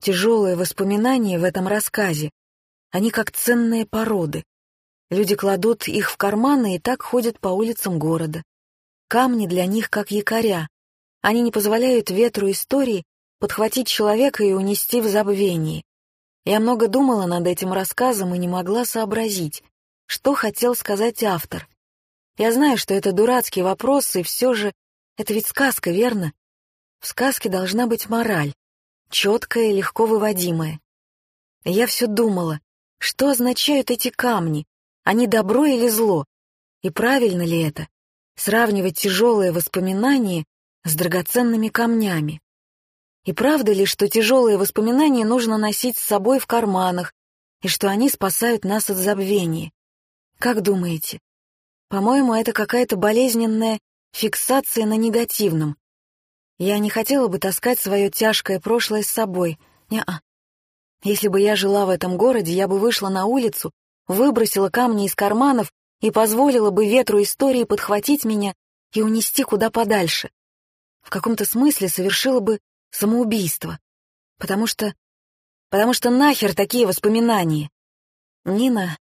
Тяжелые воспоминания в этом рассказе. Они как ценные породы. Люди кладут их в карманы и так ходят по улицам города. Камни для них как якоря. Они не позволяют ветру истории подхватить человека и унести в забвение. Я много думала над этим рассказом и не могла сообразить, что хотел сказать автор. Я знаю, что это дурацкий вопрос, и все же это ведь сказка, верно? В сказке должна быть мораль, четкая и легко выводимая. Я все думала, что означают эти камни, они добро или зло? И правильно ли это? Сравнивать тяжелые воспоминания с драгоценными камнями. И правда ли, что тяжелые воспоминания нужно носить с собой в карманах, и что они спасают нас от забвения? Как думаете, по-моему, это какая-то болезненная фиксация на негативном. Я не хотела бы таскать свое тяжкое прошлое с собой. Не-а. Если бы я жила в этом городе, я бы вышла на улицу, выбросила камни из карманов и позволила бы ветру истории подхватить меня и унести куда подальше. В каком-то смысле совершила бы самоубийство. Потому что... Потому что нахер такие воспоминания? Нина...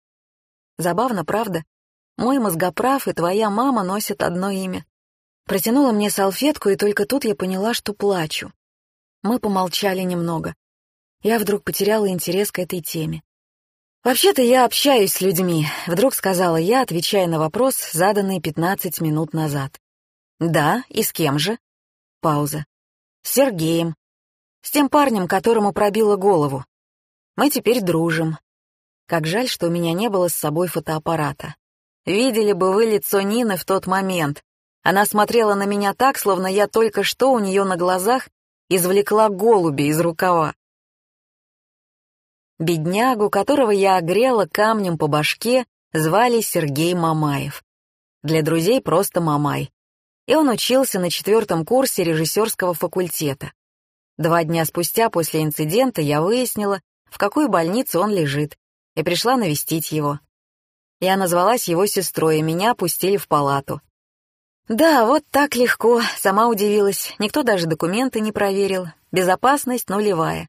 Забавно, правда? Мой мозгоправ и твоя мама носят одно имя. Протянула мне салфетку, и только тут я поняла, что плачу. Мы помолчали немного. Я вдруг потеряла интерес к этой теме. «Вообще-то я общаюсь с людьми», — вдруг сказала я, отвечая на вопрос, заданный 15 минут назад. «Да, и с кем же?» Пауза. «С Сергеем. С тем парнем, которому пробило голову. Мы теперь дружим. Как жаль, что у меня не было с собой фотоаппарата. Видели бы вы лицо Нины в тот момент. Она смотрела на меня так, словно я только что у нее на глазах извлекла голуби из рукава. Беднягу, которого я огрела камнем по башке, звали Сергей Мамаев. Для друзей просто Мамай. И он учился на четвертом курсе режиссерского факультета. Два дня спустя после инцидента я выяснила, в какой больнице он лежит, и пришла навестить его. Я назвалась его сестрой, и меня пустили в палату. Да, вот так легко, сама удивилась. Никто даже документы не проверил. Безопасность нулевая.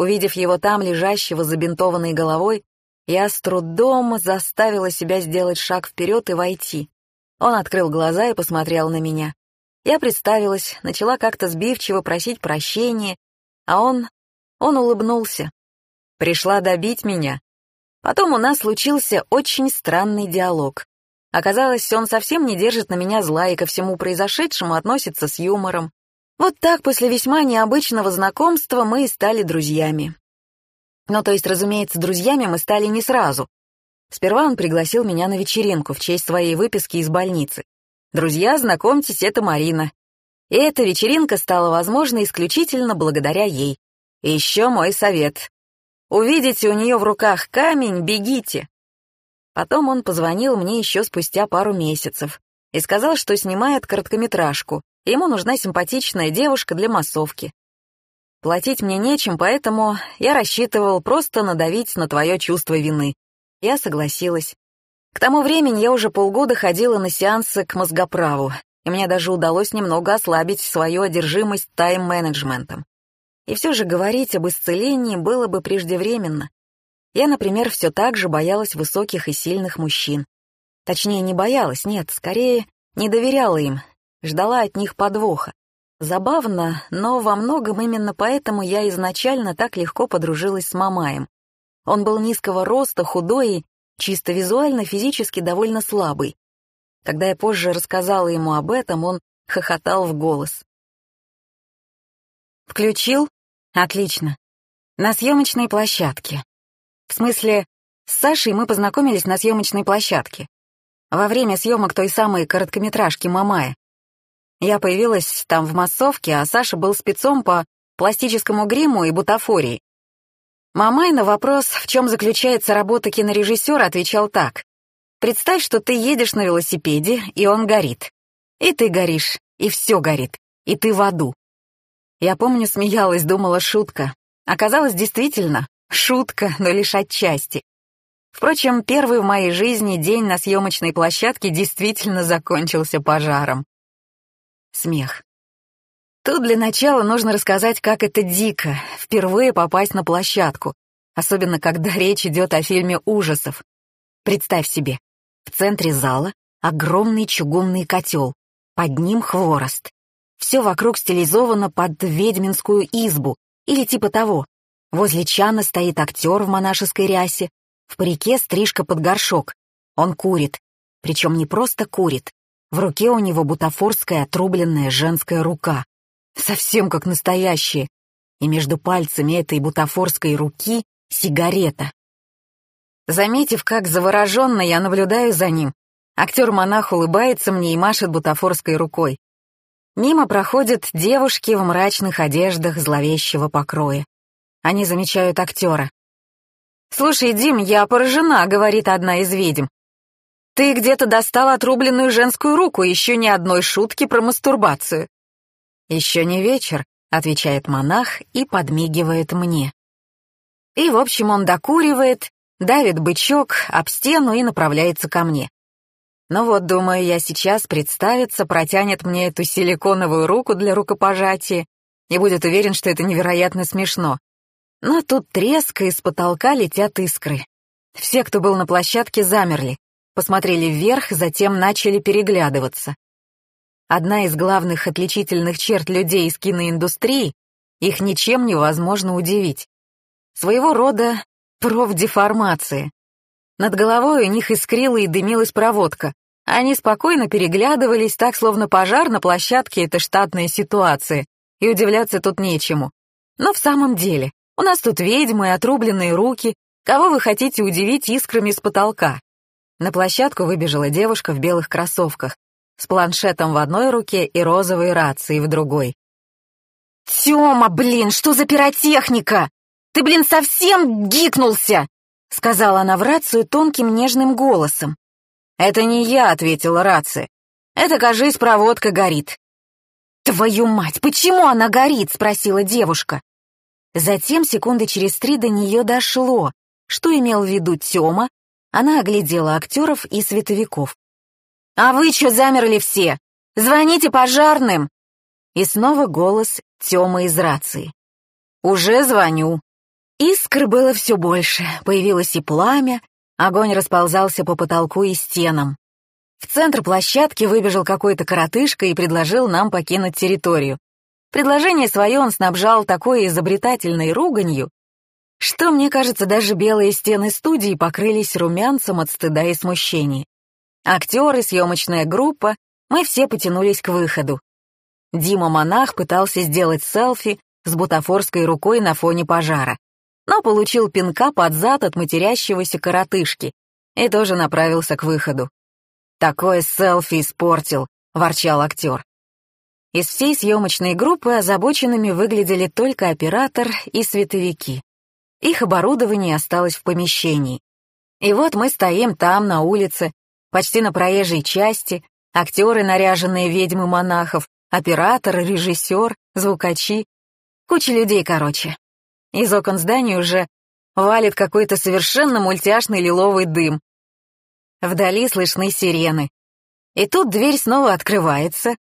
Увидев его там, лежащего забинтованной головой, я с трудом заставила себя сделать шаг вперед и войти. Он открыл глаза и посмотрел на меня. Я представилась, начала как-то сбивчиво просить прощения, а он... он улыбнулся. Пришла добить меня. Потом у нас случился очень странный диалог. Оказалось, он совсем не держит на меня зла и ко всему произошедшему относится с юмором. Вот так после весьма необычного знакомства мы и стали друзьями. Ну, то есть, разумеется, друзьями мы стали не сразу. Сперва он пригласил меня на вечеринку в честь своей выписки из больницы. «Друзья, знакомьтесь, это Марина». И эта вечеринка стала возможна исключительно благодаря ей. И еще мой совет. Увидите у нее в руках камень, бегите. Потом он позвонил мне еще спустя пару месяцев и сказал, что снимает короткометражку, ему нужна симпатичная девушка для массовки. Платить мне нечем, поэтому я рассчитывал просто надавить на твое чувство вины. Я согласилась. К тому времени я уже полгода ходила на сеансы к мозгоправу, и мне даже удалось немного ослабить свою одержимость тайм-менеджментом. И все же говорить об исцелении было бы преждевременно. Я, например, все так же боялась высоких и сильных мужчин. Точнее, не боялась, нет, скорее, не доверяла им, ждала от них подвоха. Забавно, но во многом именно поэтому я изначально так легко подружилась с Мамаем. Он был низкого роста, худой и чисто визуально, физически довольно слабый. Когда я позже рассказала ему об этом, он хохотал в голос. «Включил? Отлично. На съемочной площадке. В смысле, с Сашей мы познакомились на съемочной площадке. Во время съемок той самой короткометражки «Мамая». Я появилась там в массовке, а Саша был спецом по пластическому гриму и бутафории. Мамай на вопрос, в чем заключается работа кинорежиссера, отвечал так. «Представь, что ты едешь на велосипеде, и он горит. И ты горишь, и все горит, и ты в аду». Я помню, смеялась, думала, шутка. Оказалось, действительно, шутка, но лишь отчасти. Впрочем, первый в моей жизни день на съемочной площадке действительно закончился пожаром. Смех. Тут для начала нужно рассказать, как это дико, впервые попасть на площадку, особенно когда речь идет о фильме ужасов. Представь себе, в центре зала огромный чугунный котел, под ним хворост. Все вокруг стилизовано под ведьминскую избу или типа того. Возле чана стоит актер в монашеской рясе, в парике стрижка под горшок. Он курит, причем не просто курит, в руке у него бутафорская отрубленная женская рука. Совсем как настоящая. И между пальцами этой бутафорской руки сигарета. Заметив, как завороженно я наблюдаю за ним, актер-монах улыбается мне и машет бутафорской рукой. Мимо проходят девушки в мрачных одеждах зловещего покроя. Они замечают актера. «Слушай, Дим, я поражена», — говорит одна из ведьм. Ты где-то достал отрубленную женскую руку, еще ни одной шутки про мастурбацию. Еще не вечер, отвечает монах и подмигивает мне. И, в общем, он докуривает, давит бычок об стену и направляется ко мне. Ну вот, думаю, я сейчас представится, протянет мне эту силиконовую руку для рукопожатия и будет уверен, что это невероятно смешно. Но тут треск, и из потолка летят искры. Все, кто был на площадке, замерли посмотрели вверх, затем начали переглядываться. Одна из главных отличительных черт людей из киноиндустрии — их ничем невозможно удивить. Своего рода профдеформация. Над головой у них искрила и дымилась проводка. Они спокойно переглядывались, так словно пожар на площадке — это штатная ситуация, и удивляться тут нечему. Но в самом деле, у нас тут ведьмы и отрубленные руки, кого вы хотите удивить искрами с потолка? На площадку выбежала девушка в белых кроссовках, с планшетом в одной руке и розовой рацией в другой. «Тёма, блин, что за пиротехника? Ты, блин, совсем гикнулся!» сказала она в рацию тонким нежным голосом. «Это не я», — ответила рация. «Это, кажись, проводка горит». «Твою мать, почему она горит?» — спросила девушка. Затем секунды через три до нее дошло, что имел в виду Тёма, она оглядела актеров и световиков. «А вы что замерли все? Звоните пожарным!» И снова голос Тёмы из рации. «Уже звоню». Искр было все больше, появилось и пламя, огонь расползался по потолку и стенам. В центр площадки выбежал какой-то коротышка и предложил нам покинуть территорию. Предложение свое он снабжал такой изобретательной руганью, что, мне кажется, даже белые стены студии покрылись румянцем от стыда и смущения. Актеры, съемочная группа, мы все потянулись к выходу. Дима-монах пытался сделать селфи с бутафорской рукой на фоне пожара, но получил пинка под зад от матерящегося коротышки и тоже направился к выходу. «Такое селфи испортил», — ворчал актер. Из всей съемочной группы озабоченными выглядели только оператор и световики. Их оборудование осталось в помещении. И вот мы стоим там, на улице, почти на проезжей части, актеры, наряженные ведьмы монахов, оператор, режиссер, звукачи. Куча людей, короче. Из окон здания уже валит какой-то совершенно мультяшный лиловый дым. Вдали слышны сирены. И тут дверь снова открывается,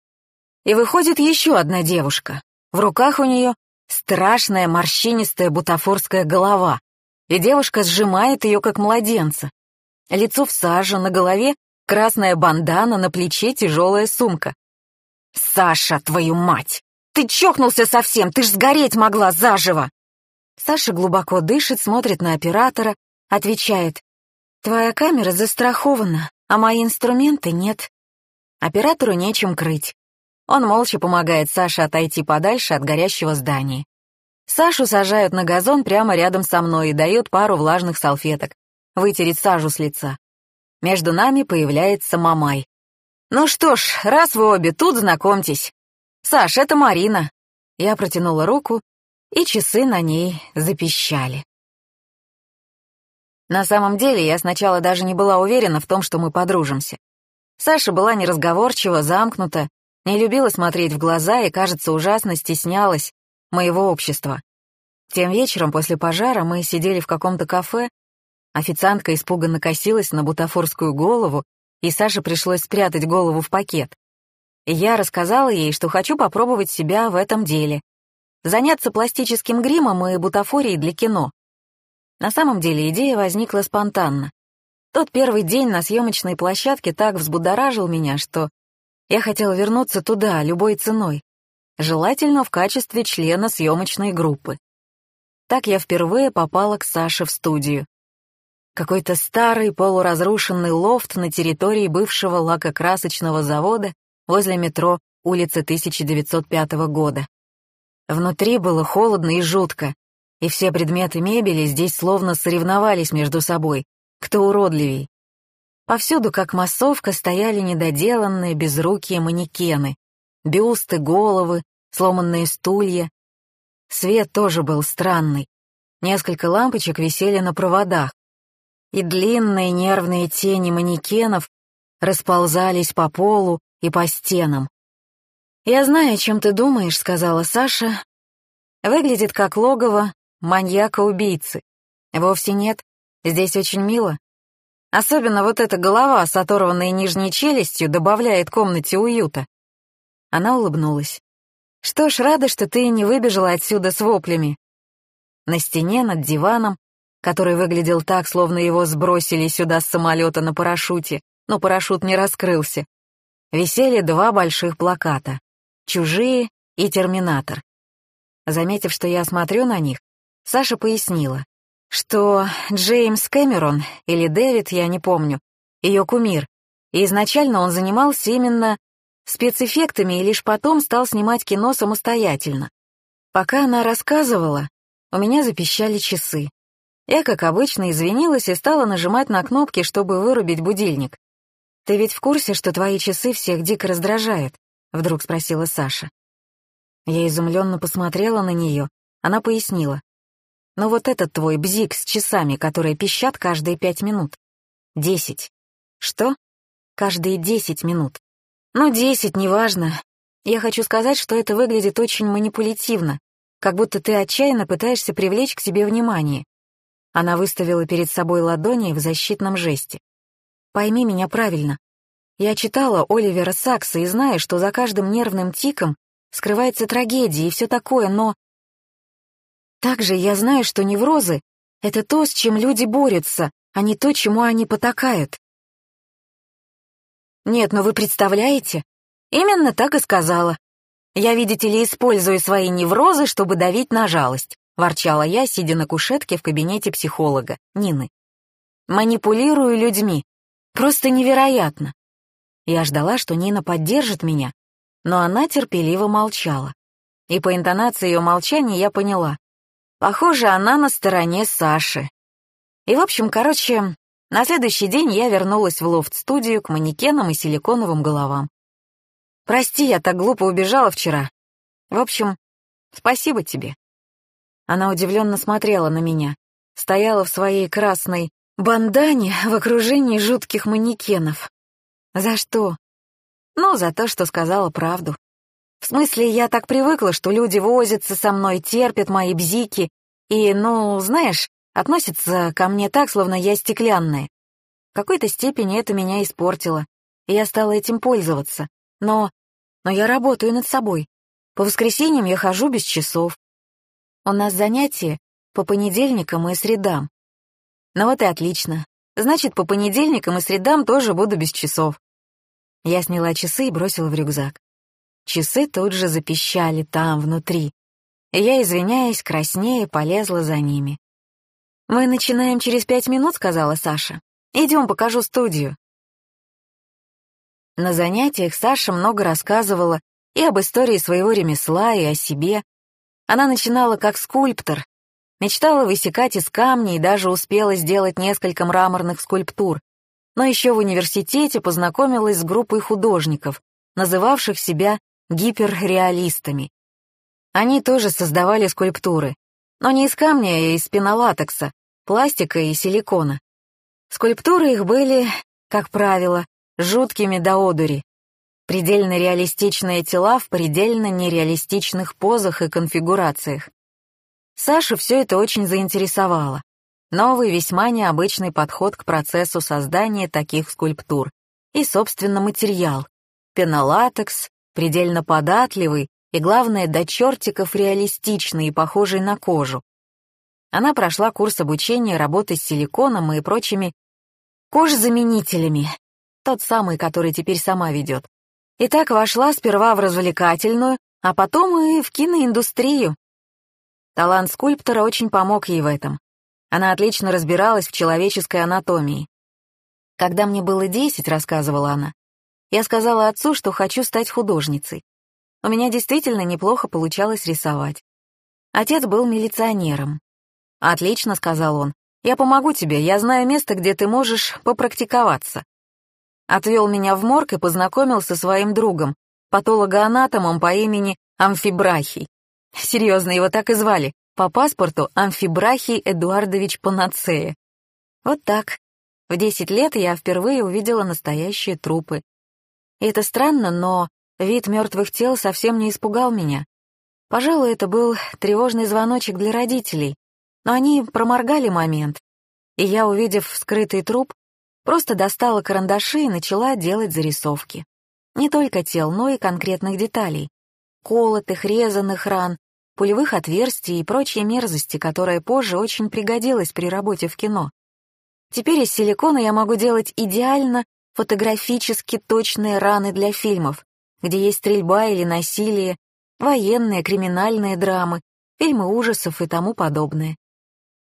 и выходит еще одна девушка. В руках у нее страшная морщинистая бутафорская голова, и девушка сжимает ее как младенца. Лицо в саже, на голове красная бандана, на плече тяжелая сумка. «Саша, твою мать! Ты чокнулся совсем, ты ж сгореть могла заживо!» Саша глубоко дышит, смотрит на оператора, отвечает. «Твоя камера застрахована, а мои инструменты нет». Оператору нечем крыть. Он молча помогает Саше отойти подальше от горящего здания. Сашу сажают на газон прямо рядом со мной и дают пару влажных салфеток, вытереть сажу с лица. Между нами появляется Мамай. «Ну что ж, раз вы обе тут, знакомьтесь. Саш, это Марина». Я протянула руку, и часы на ней запищали. На самом деле, я сначала даже не была уверена в том, что мы подружимся. Саша была неразговорчива, замкнута, не любила смотреть в глаза и, кажется, ужасно стеснялась моего общества. Тем вечером после пожара мы сидели в каком-то кафе, официантка испуганно косилась на бутафорскую голову, и Саше пришлось спрятать голову в пакет. Я рассказала ей, что хочу попробовать себя в этом деле, заняться пластическим гримом и бутафорией для кино. На самом деле идея возникла спонтанно. Тот первый день на съемочной площадке так взбудоражил меня, что я хотела вернуться туда любой ценой, желательно в качестве члена съемочной группы. Так я впервые попала к Саше в студию. Какой-то старый полуразрушенный лофт на территории бывшего лакокрасочного завода возле метро улицы 1905 года. Внутри было холодно и жутко, и все предметы мебели здесь словно соревновались между собой, кто уродливей. Повсюду, как массовка, стояли недоделанные безрукие манекены, бюсты, головы, сломанные стулья. Свет тоже был странный. Несколько лампочек висели на проводах, и длинные нервные тени манекенов расползались по полу и по стенам. «Я знаю, о чем ты думаешь», — сказала Саша. «Выглядит как логово маньяка-убийцы. Вовсе нет, здесь очень мило. Особенно вот эта голова с оторванной нижней челюстью добавляет комнате уюта». Она улыбнулась. «Что ж, рада, что ты не выбежала отсюда с воплями». На стене над диваном, который выглядел так, словно его сбросили сюда с самолета на парашюте, но парашют не раскрылся, висели два больших плаката. «Чужие» и «Терминатор». Заметив, что я смотрю на них, Саша пояснила, что Джеймс Кэмерон или Дэвид, я не помню, ее кумир, и изначально он занимался именно спецэффектами и лишь потом стал снимать кино самостоятельно. Пока она рассказывала, у меня запищали часы. Я, как обычно, извинилась и стала нажимать на кнопки, чтобы вырубить будильник. «Ты ведь в курсе, что твои часы всех дико раздражают?» вдруг спросила Саша. Я изумленно посмотрела на нее. Она пояснила. «Ну вот этот твой бзик с часами, которые пищат каждые пять минут. Десять. Что? Каждые десять минут. Ну, десять, неважно. Я хочу сказать, что это выглядит очень манипулятивно, как будто ты отчаянно пытаешься привлечь к себе внимание. Она выставила перед собой ладони в защитном жесте. Пойми меня правильно. Я читала Оливера Сакса и знаю, что за каждым нервным тиком скрывается трагедия и все такое, но... Также я знаю, что неврозы — это то, с чем люди борются, а не то, чему они потакают. Нет, но вы представляете? Именно так и сказала. Я, видите ли, использую свои неврозы, чтобы давить на жалость, ворчала я, сидя на кушетке в кабинете психолога, Нины. Манипулирую людьми. Просто невероятно. Я ждала, что Нина поддержит меня, но она терпеливо молчала. И по интонации ее молчания я поняла. Похоже, она на стороне Саши. И, в общем, короче, на следующий день я вернулась в лофт-студию к манекенам и силиконовым головам. Прости, я так глупо убежала вчера. В общем, спасибо тебе». Она удивленно смотрела на меня, стояла в своей красной бандане в окружении жутких манекенов. «За что?» «Ну, за то, что сказала правду. В смысле, я так привыкла, что люди возятся со мной, терпят мои бзики и, ну, знаешь, относятся ко мне так, словно я стеклянная. В какой-то степени это меня испортило, и я стала этим пользоваться. Но... но я работаю над собой. По воскресеньям я хожу без часов. У нас занятия по понедельникам и средам. Ну вот и отлично. Значит, по понедельникам и средам тоже буду без часов. Я сняла часы и бросила в рюкзак. Часы тут же запищали там, внутри. Я, извиняясь, краснее, полезла за ними. «Мы начинаем через пять минут», — сказала Саша. «Идем, покажу студию». На занятиях Саша много рассказывала и об истории своего ремесла, и о себе. Она начинала как скульптор, мечтала высекать из камня и даже успела сделать несколько мраморных скульптур, но еще в университете познакомилась с группой художников, называвших себя гиперреалистами. Они тоже создавали скульптуры, но не из камня, а из пенолатекса, пластика и силикона. Скульптуры их были, как правило, жуткими до одури. Предельно реалистичные тела в предельно нереалистичных позах и конфигурациях. Сашу все это очень заинтересовало. Новый, весьма необычный подход к процессу создания таких скульптур. И, собственно, материал. Пенолатекс, предельно податливый и, главное, до чертиков реалистичный и похожий на кожу. Она прошла курс обучения работы с силиконом и прочими кожзаменителями, тот самый, который теперь сама ведет. И так вошла сперва в развлекательную, а потом и в киноиндустрию. Талант скульптора очень помог ей в этом. Она отлично разбиралась в человеческой анатомии. «Когда мне было десять», — рассказывала она, я сказала отцу, что хочу стать художницей. У меня действительно неплохо получалось рисовать. Отец был милиционером. «Отлично», — сказал он, — «я помогу тебе, я знаю место, где ты можешь попрактиковаться». Отвел меня в морг и познакомил со своим другом, патологоанатомом по имени Амфибрахий. Серьезно, его так и звали, по паспорту Амфибрахий Эдуардович Панацея. Вот так. В десять лет я впервые увидела настоящие трупы. И это странно, но вид мертвых тел совсем не испугал меня. Пожалуй, это был тревожный звоночек для родителей, но они проморгали момент, и я, увидев скрытый труп, просто достала карандаши и начала делать зарисовки. Не только тел, но и конкретных деталей. Колотых, резаных ран, пулевых отверстий и прочей мерзости, которая позже очень пригодилась при работе в кино. Теперь из силикона я могу делать идеально фотографически точные раны для фильмов, где есть стрельба или насилие, военные, криминальные драмы, фильмы ужасов и тому подобное.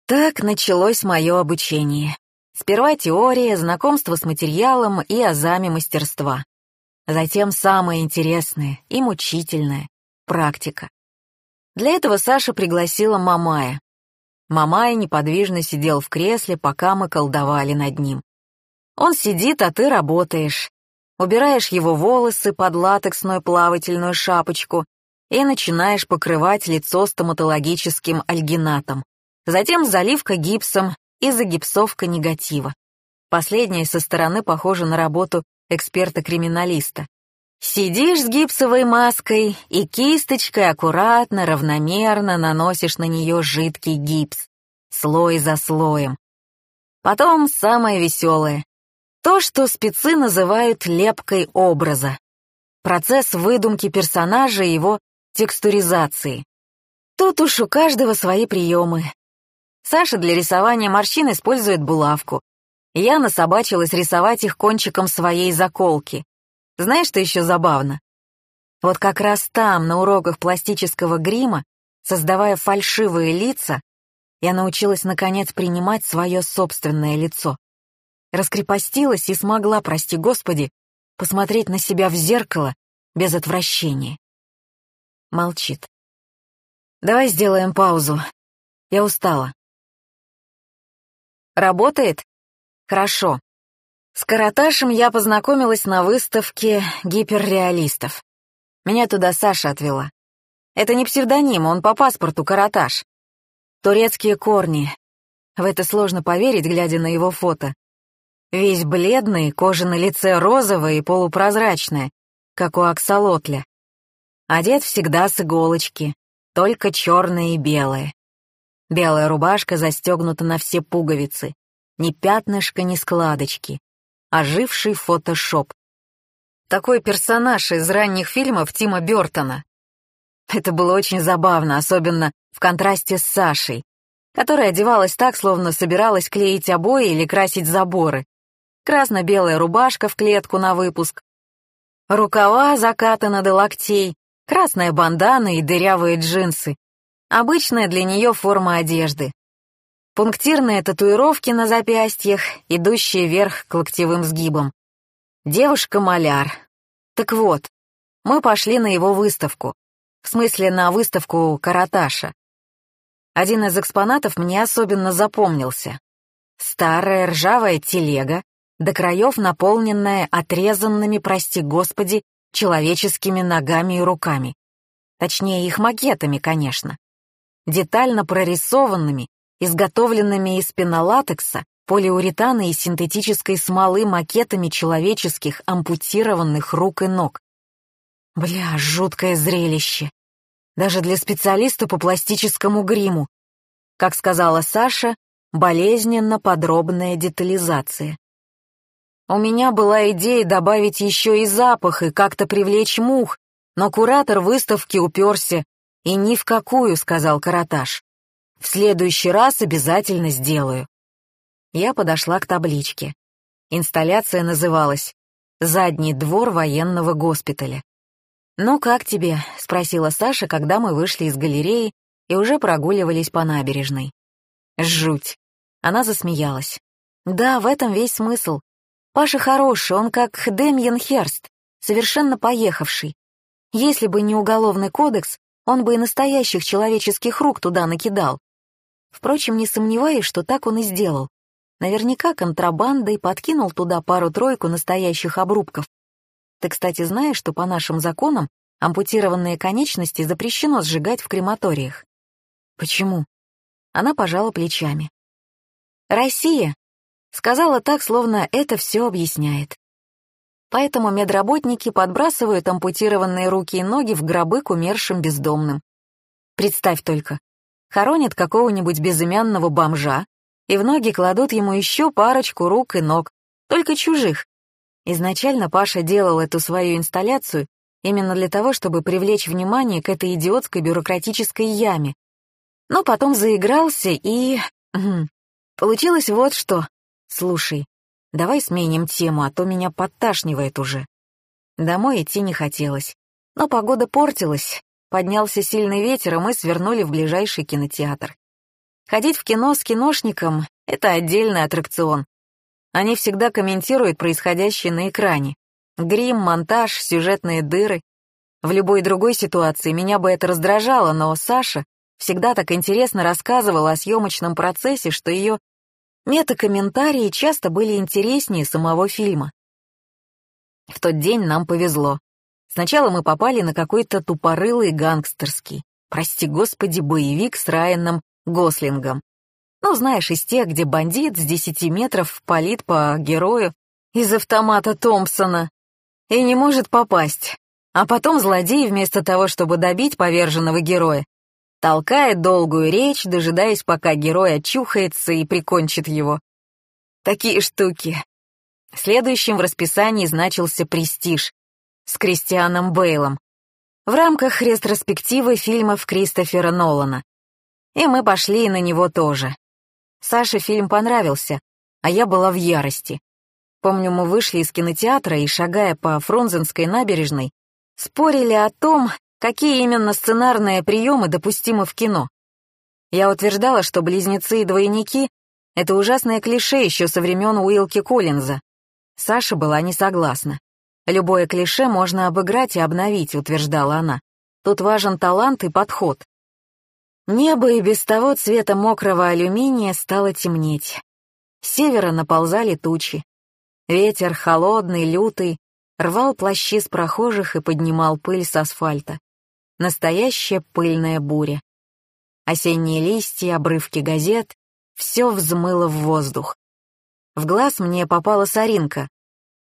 Так началось мое обучение. Сперва теория, знакомство с материалом и азами мастерства. Затем самое интересное и мучительное — практика. Для этого Саша пригласила Мамая. Мамай неподвижно сидел в кресле, пока мы колдовали над ним. Он сидит, а ты работаешь. Убираешь его волосы под латексную плавательную шапочку и начинаешь покрывать лицо стоматологическим альгинатом. Затем заливка гипсом и загипсовка негатива. Последняя со стороны похожа на работу эксперта-криминалиста. Сидишь с гипсовой маской и кисточкой аккуратно, равномерно наносишь на нее жидкий гипс, слой за слоем. Потом самое веселое. То, что спецы называют лепкой образа. Процесс выдумки персонажа и его текстуризации. Тут уж у каждого свои приемы. Саша для рисования морщин использует булавку. Я насобачилась рисовать их кончиком своей заколки. Знаешь, что еще забавно? Вот как раз там, на уроках пластического грима, создавая фальшивые лица, я научилась наконец принимать свое собственное лицо раскрепостилась и смогла, прости господи, посмотреть на себя в зеркало без отвращения. Молчит. Давай сделаем паузу. Я устала. Работает? Хорошо. С Караташем я познакомилась на выставке гиперреалистов. Меня туда Саша отвела. Это не псевдоним, он по паспорту Караташ. Турецкие корни. В это сложно поверить, глядя на его фото. Весь бледный, кожа на лице розовая и полупрозрачная, как у аксолотля. Одет всегда с иголочки, только черное и белое. Белая рубашка застегнута на все пуговицы, ни пятнышка, ни складочки. Оживший фотошоп. Такой персонаж из ранних фильмов Тима Бёртона. Это было очень забавно, особенно в контрасте с Сашей, которая одевалась так, словно собиралась клеить обои или красить заборы. Красно-белая рубашка в клетку на выпуск, рукава закатаны до локтей, красная бандана и дырявые джинсы. Обычная для нее форма одежды. Пунктирные татуировки на запястьях, идущие вверх к локтевым сгибам. Девушка-маляр. Так вот, мы пошли на его выставку. В смысле, на выставку Караташа. Один из экспонатов мне особенно запомнился. Старая ржавая телега, до краев наполненная отрезанными, прости господи, человеческими ногами и руками. Точнее, их макетами, конечно. Детально прорисованными, изготовленными из пенолатекса, полиуретана и синтетической смолы макетами человеческих ампутированных рук и ног. Бля, жуткое зрелище. Даже для специалиста по пластическому гриму. Как сказала Саша, болезненно подробная детализация. У меня была идея добавить еще и запах и как-то привлечь мух, но куратор выставки уперся. «И ни в какую», — сказал Караташ. «В следующий раз обязательно сделаю». Я подошла к табличке. Инсталляция называлась «Задний двор военного госпиталя». «Ну как тебе?» — спросила Саша, когда мы вышли из галереи и уже прогуливались по набережной. «Жуть!» — она засмеялась. «Да, в этом весь смысл. Паша хороший, он как Дэмьен Херст, совершенно поехавший. Если бы не уголовный кодекс, он бы и настоящих человеческих рук туда накидал. Впрочем, не сомневаюсь, что так он и сделал. Наверняка контрабандой подкинул туда пару-тройку настоящих обрубков. Ты, кстати, знаешь, что по нашим законам ампутированные конечности запрещено сжигать в крематориях? Почему? Она пожала плечами. Россия Сказала так, словно это все объясняет. Поэтому медработники подбрасывают ампутированные руки и ноги в гробы к умершим бездомным. Представь только, хоронят какого-нибудь безымянного бомжа, и в ноги кладут ему еще парочку рук и ног, только чужих. Изначально Паша делал эту свою инсталляцию именно для того, чтобы привлечь внимание к этой идиотской бюрократической яме. Но потом заигрался и... Получилось вот что. «Слушай, давай сменим тему, а то меня подташнивает уже». Домой идти не хотелось, но погода портилась, поднялся сильный ветер, и мы свернули в ближайший кинотеатр. Ходить в кино с киношником — это отдельный аттракцион. Они всегда комментируют происходящее на экране. Грим, монтаж, сюжетные дыры. В любой другой ситуации меня бы это раздражало, но Саша всегда так интересно рассказывала о съемочном процессе, что ее Метакомментарии часто были интереснее самого фильма. В тот день нам повезло. Сначала мы попали на какой-то тупорылый гангстерский, прости господи, боевик с Райаном Гослингом. Ну, знаешь, из тех, где бандит с десяти метров палит по герою из автомата Томпсона и не может попасть. А потом злодей, вместо того, чтобы добить поверженного героя, толкает долгую речь, дожидаясь, пока герой очухается и прикончит его. Такие штуки. Следующим в расписании значился «Престиж» с Кристианом Бейлом в рамках ретроспективы фильмов Кристофера Нолана. И мы пошли на него тоже. Саше фильм понравился, а я была в ярости. Помню, мы вышли из кинотеатра и, шагая по Фрунзенской набережной, спорили о том, какие именно сценарные приемы допустимы в кино. Я утверждала, что близнецы и двойники — это ужасное клише еще со времен Уилки Коллинза. Саша была не согласна. «Любое клише можно обыграть и обновить», — утверждала она. «Тут важен талант и подход». Небо и без того цвета мокрого алюминия стало темнеть. С севера наползали тучи. Ветер холодный, лютый, рвал плащи с прохожих и поднимал пыль с асфальта. Настоящая пыльная буря. Осенние листья, обрывки газет — все взмыло в воздух. В глаз мне попала соринка.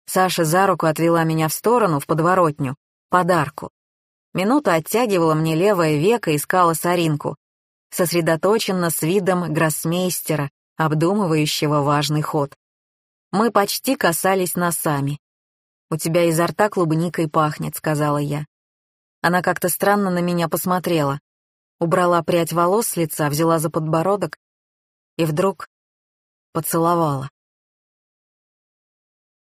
Саша за руку отвела меня в сторону, в подворотню, подарку. Минуту оттягивала мне левое веко, искала соринку. Сосредоточенно с видом гроссмейстера, обдумывающего важный ход. Мы почти касались носами. «У тебя изо рта клубникой пахнет», — сказала я. Она как-то странно на меня посмотрела, убрала прядь волос с лица, взяла за подбородок и вдруг поцеловала.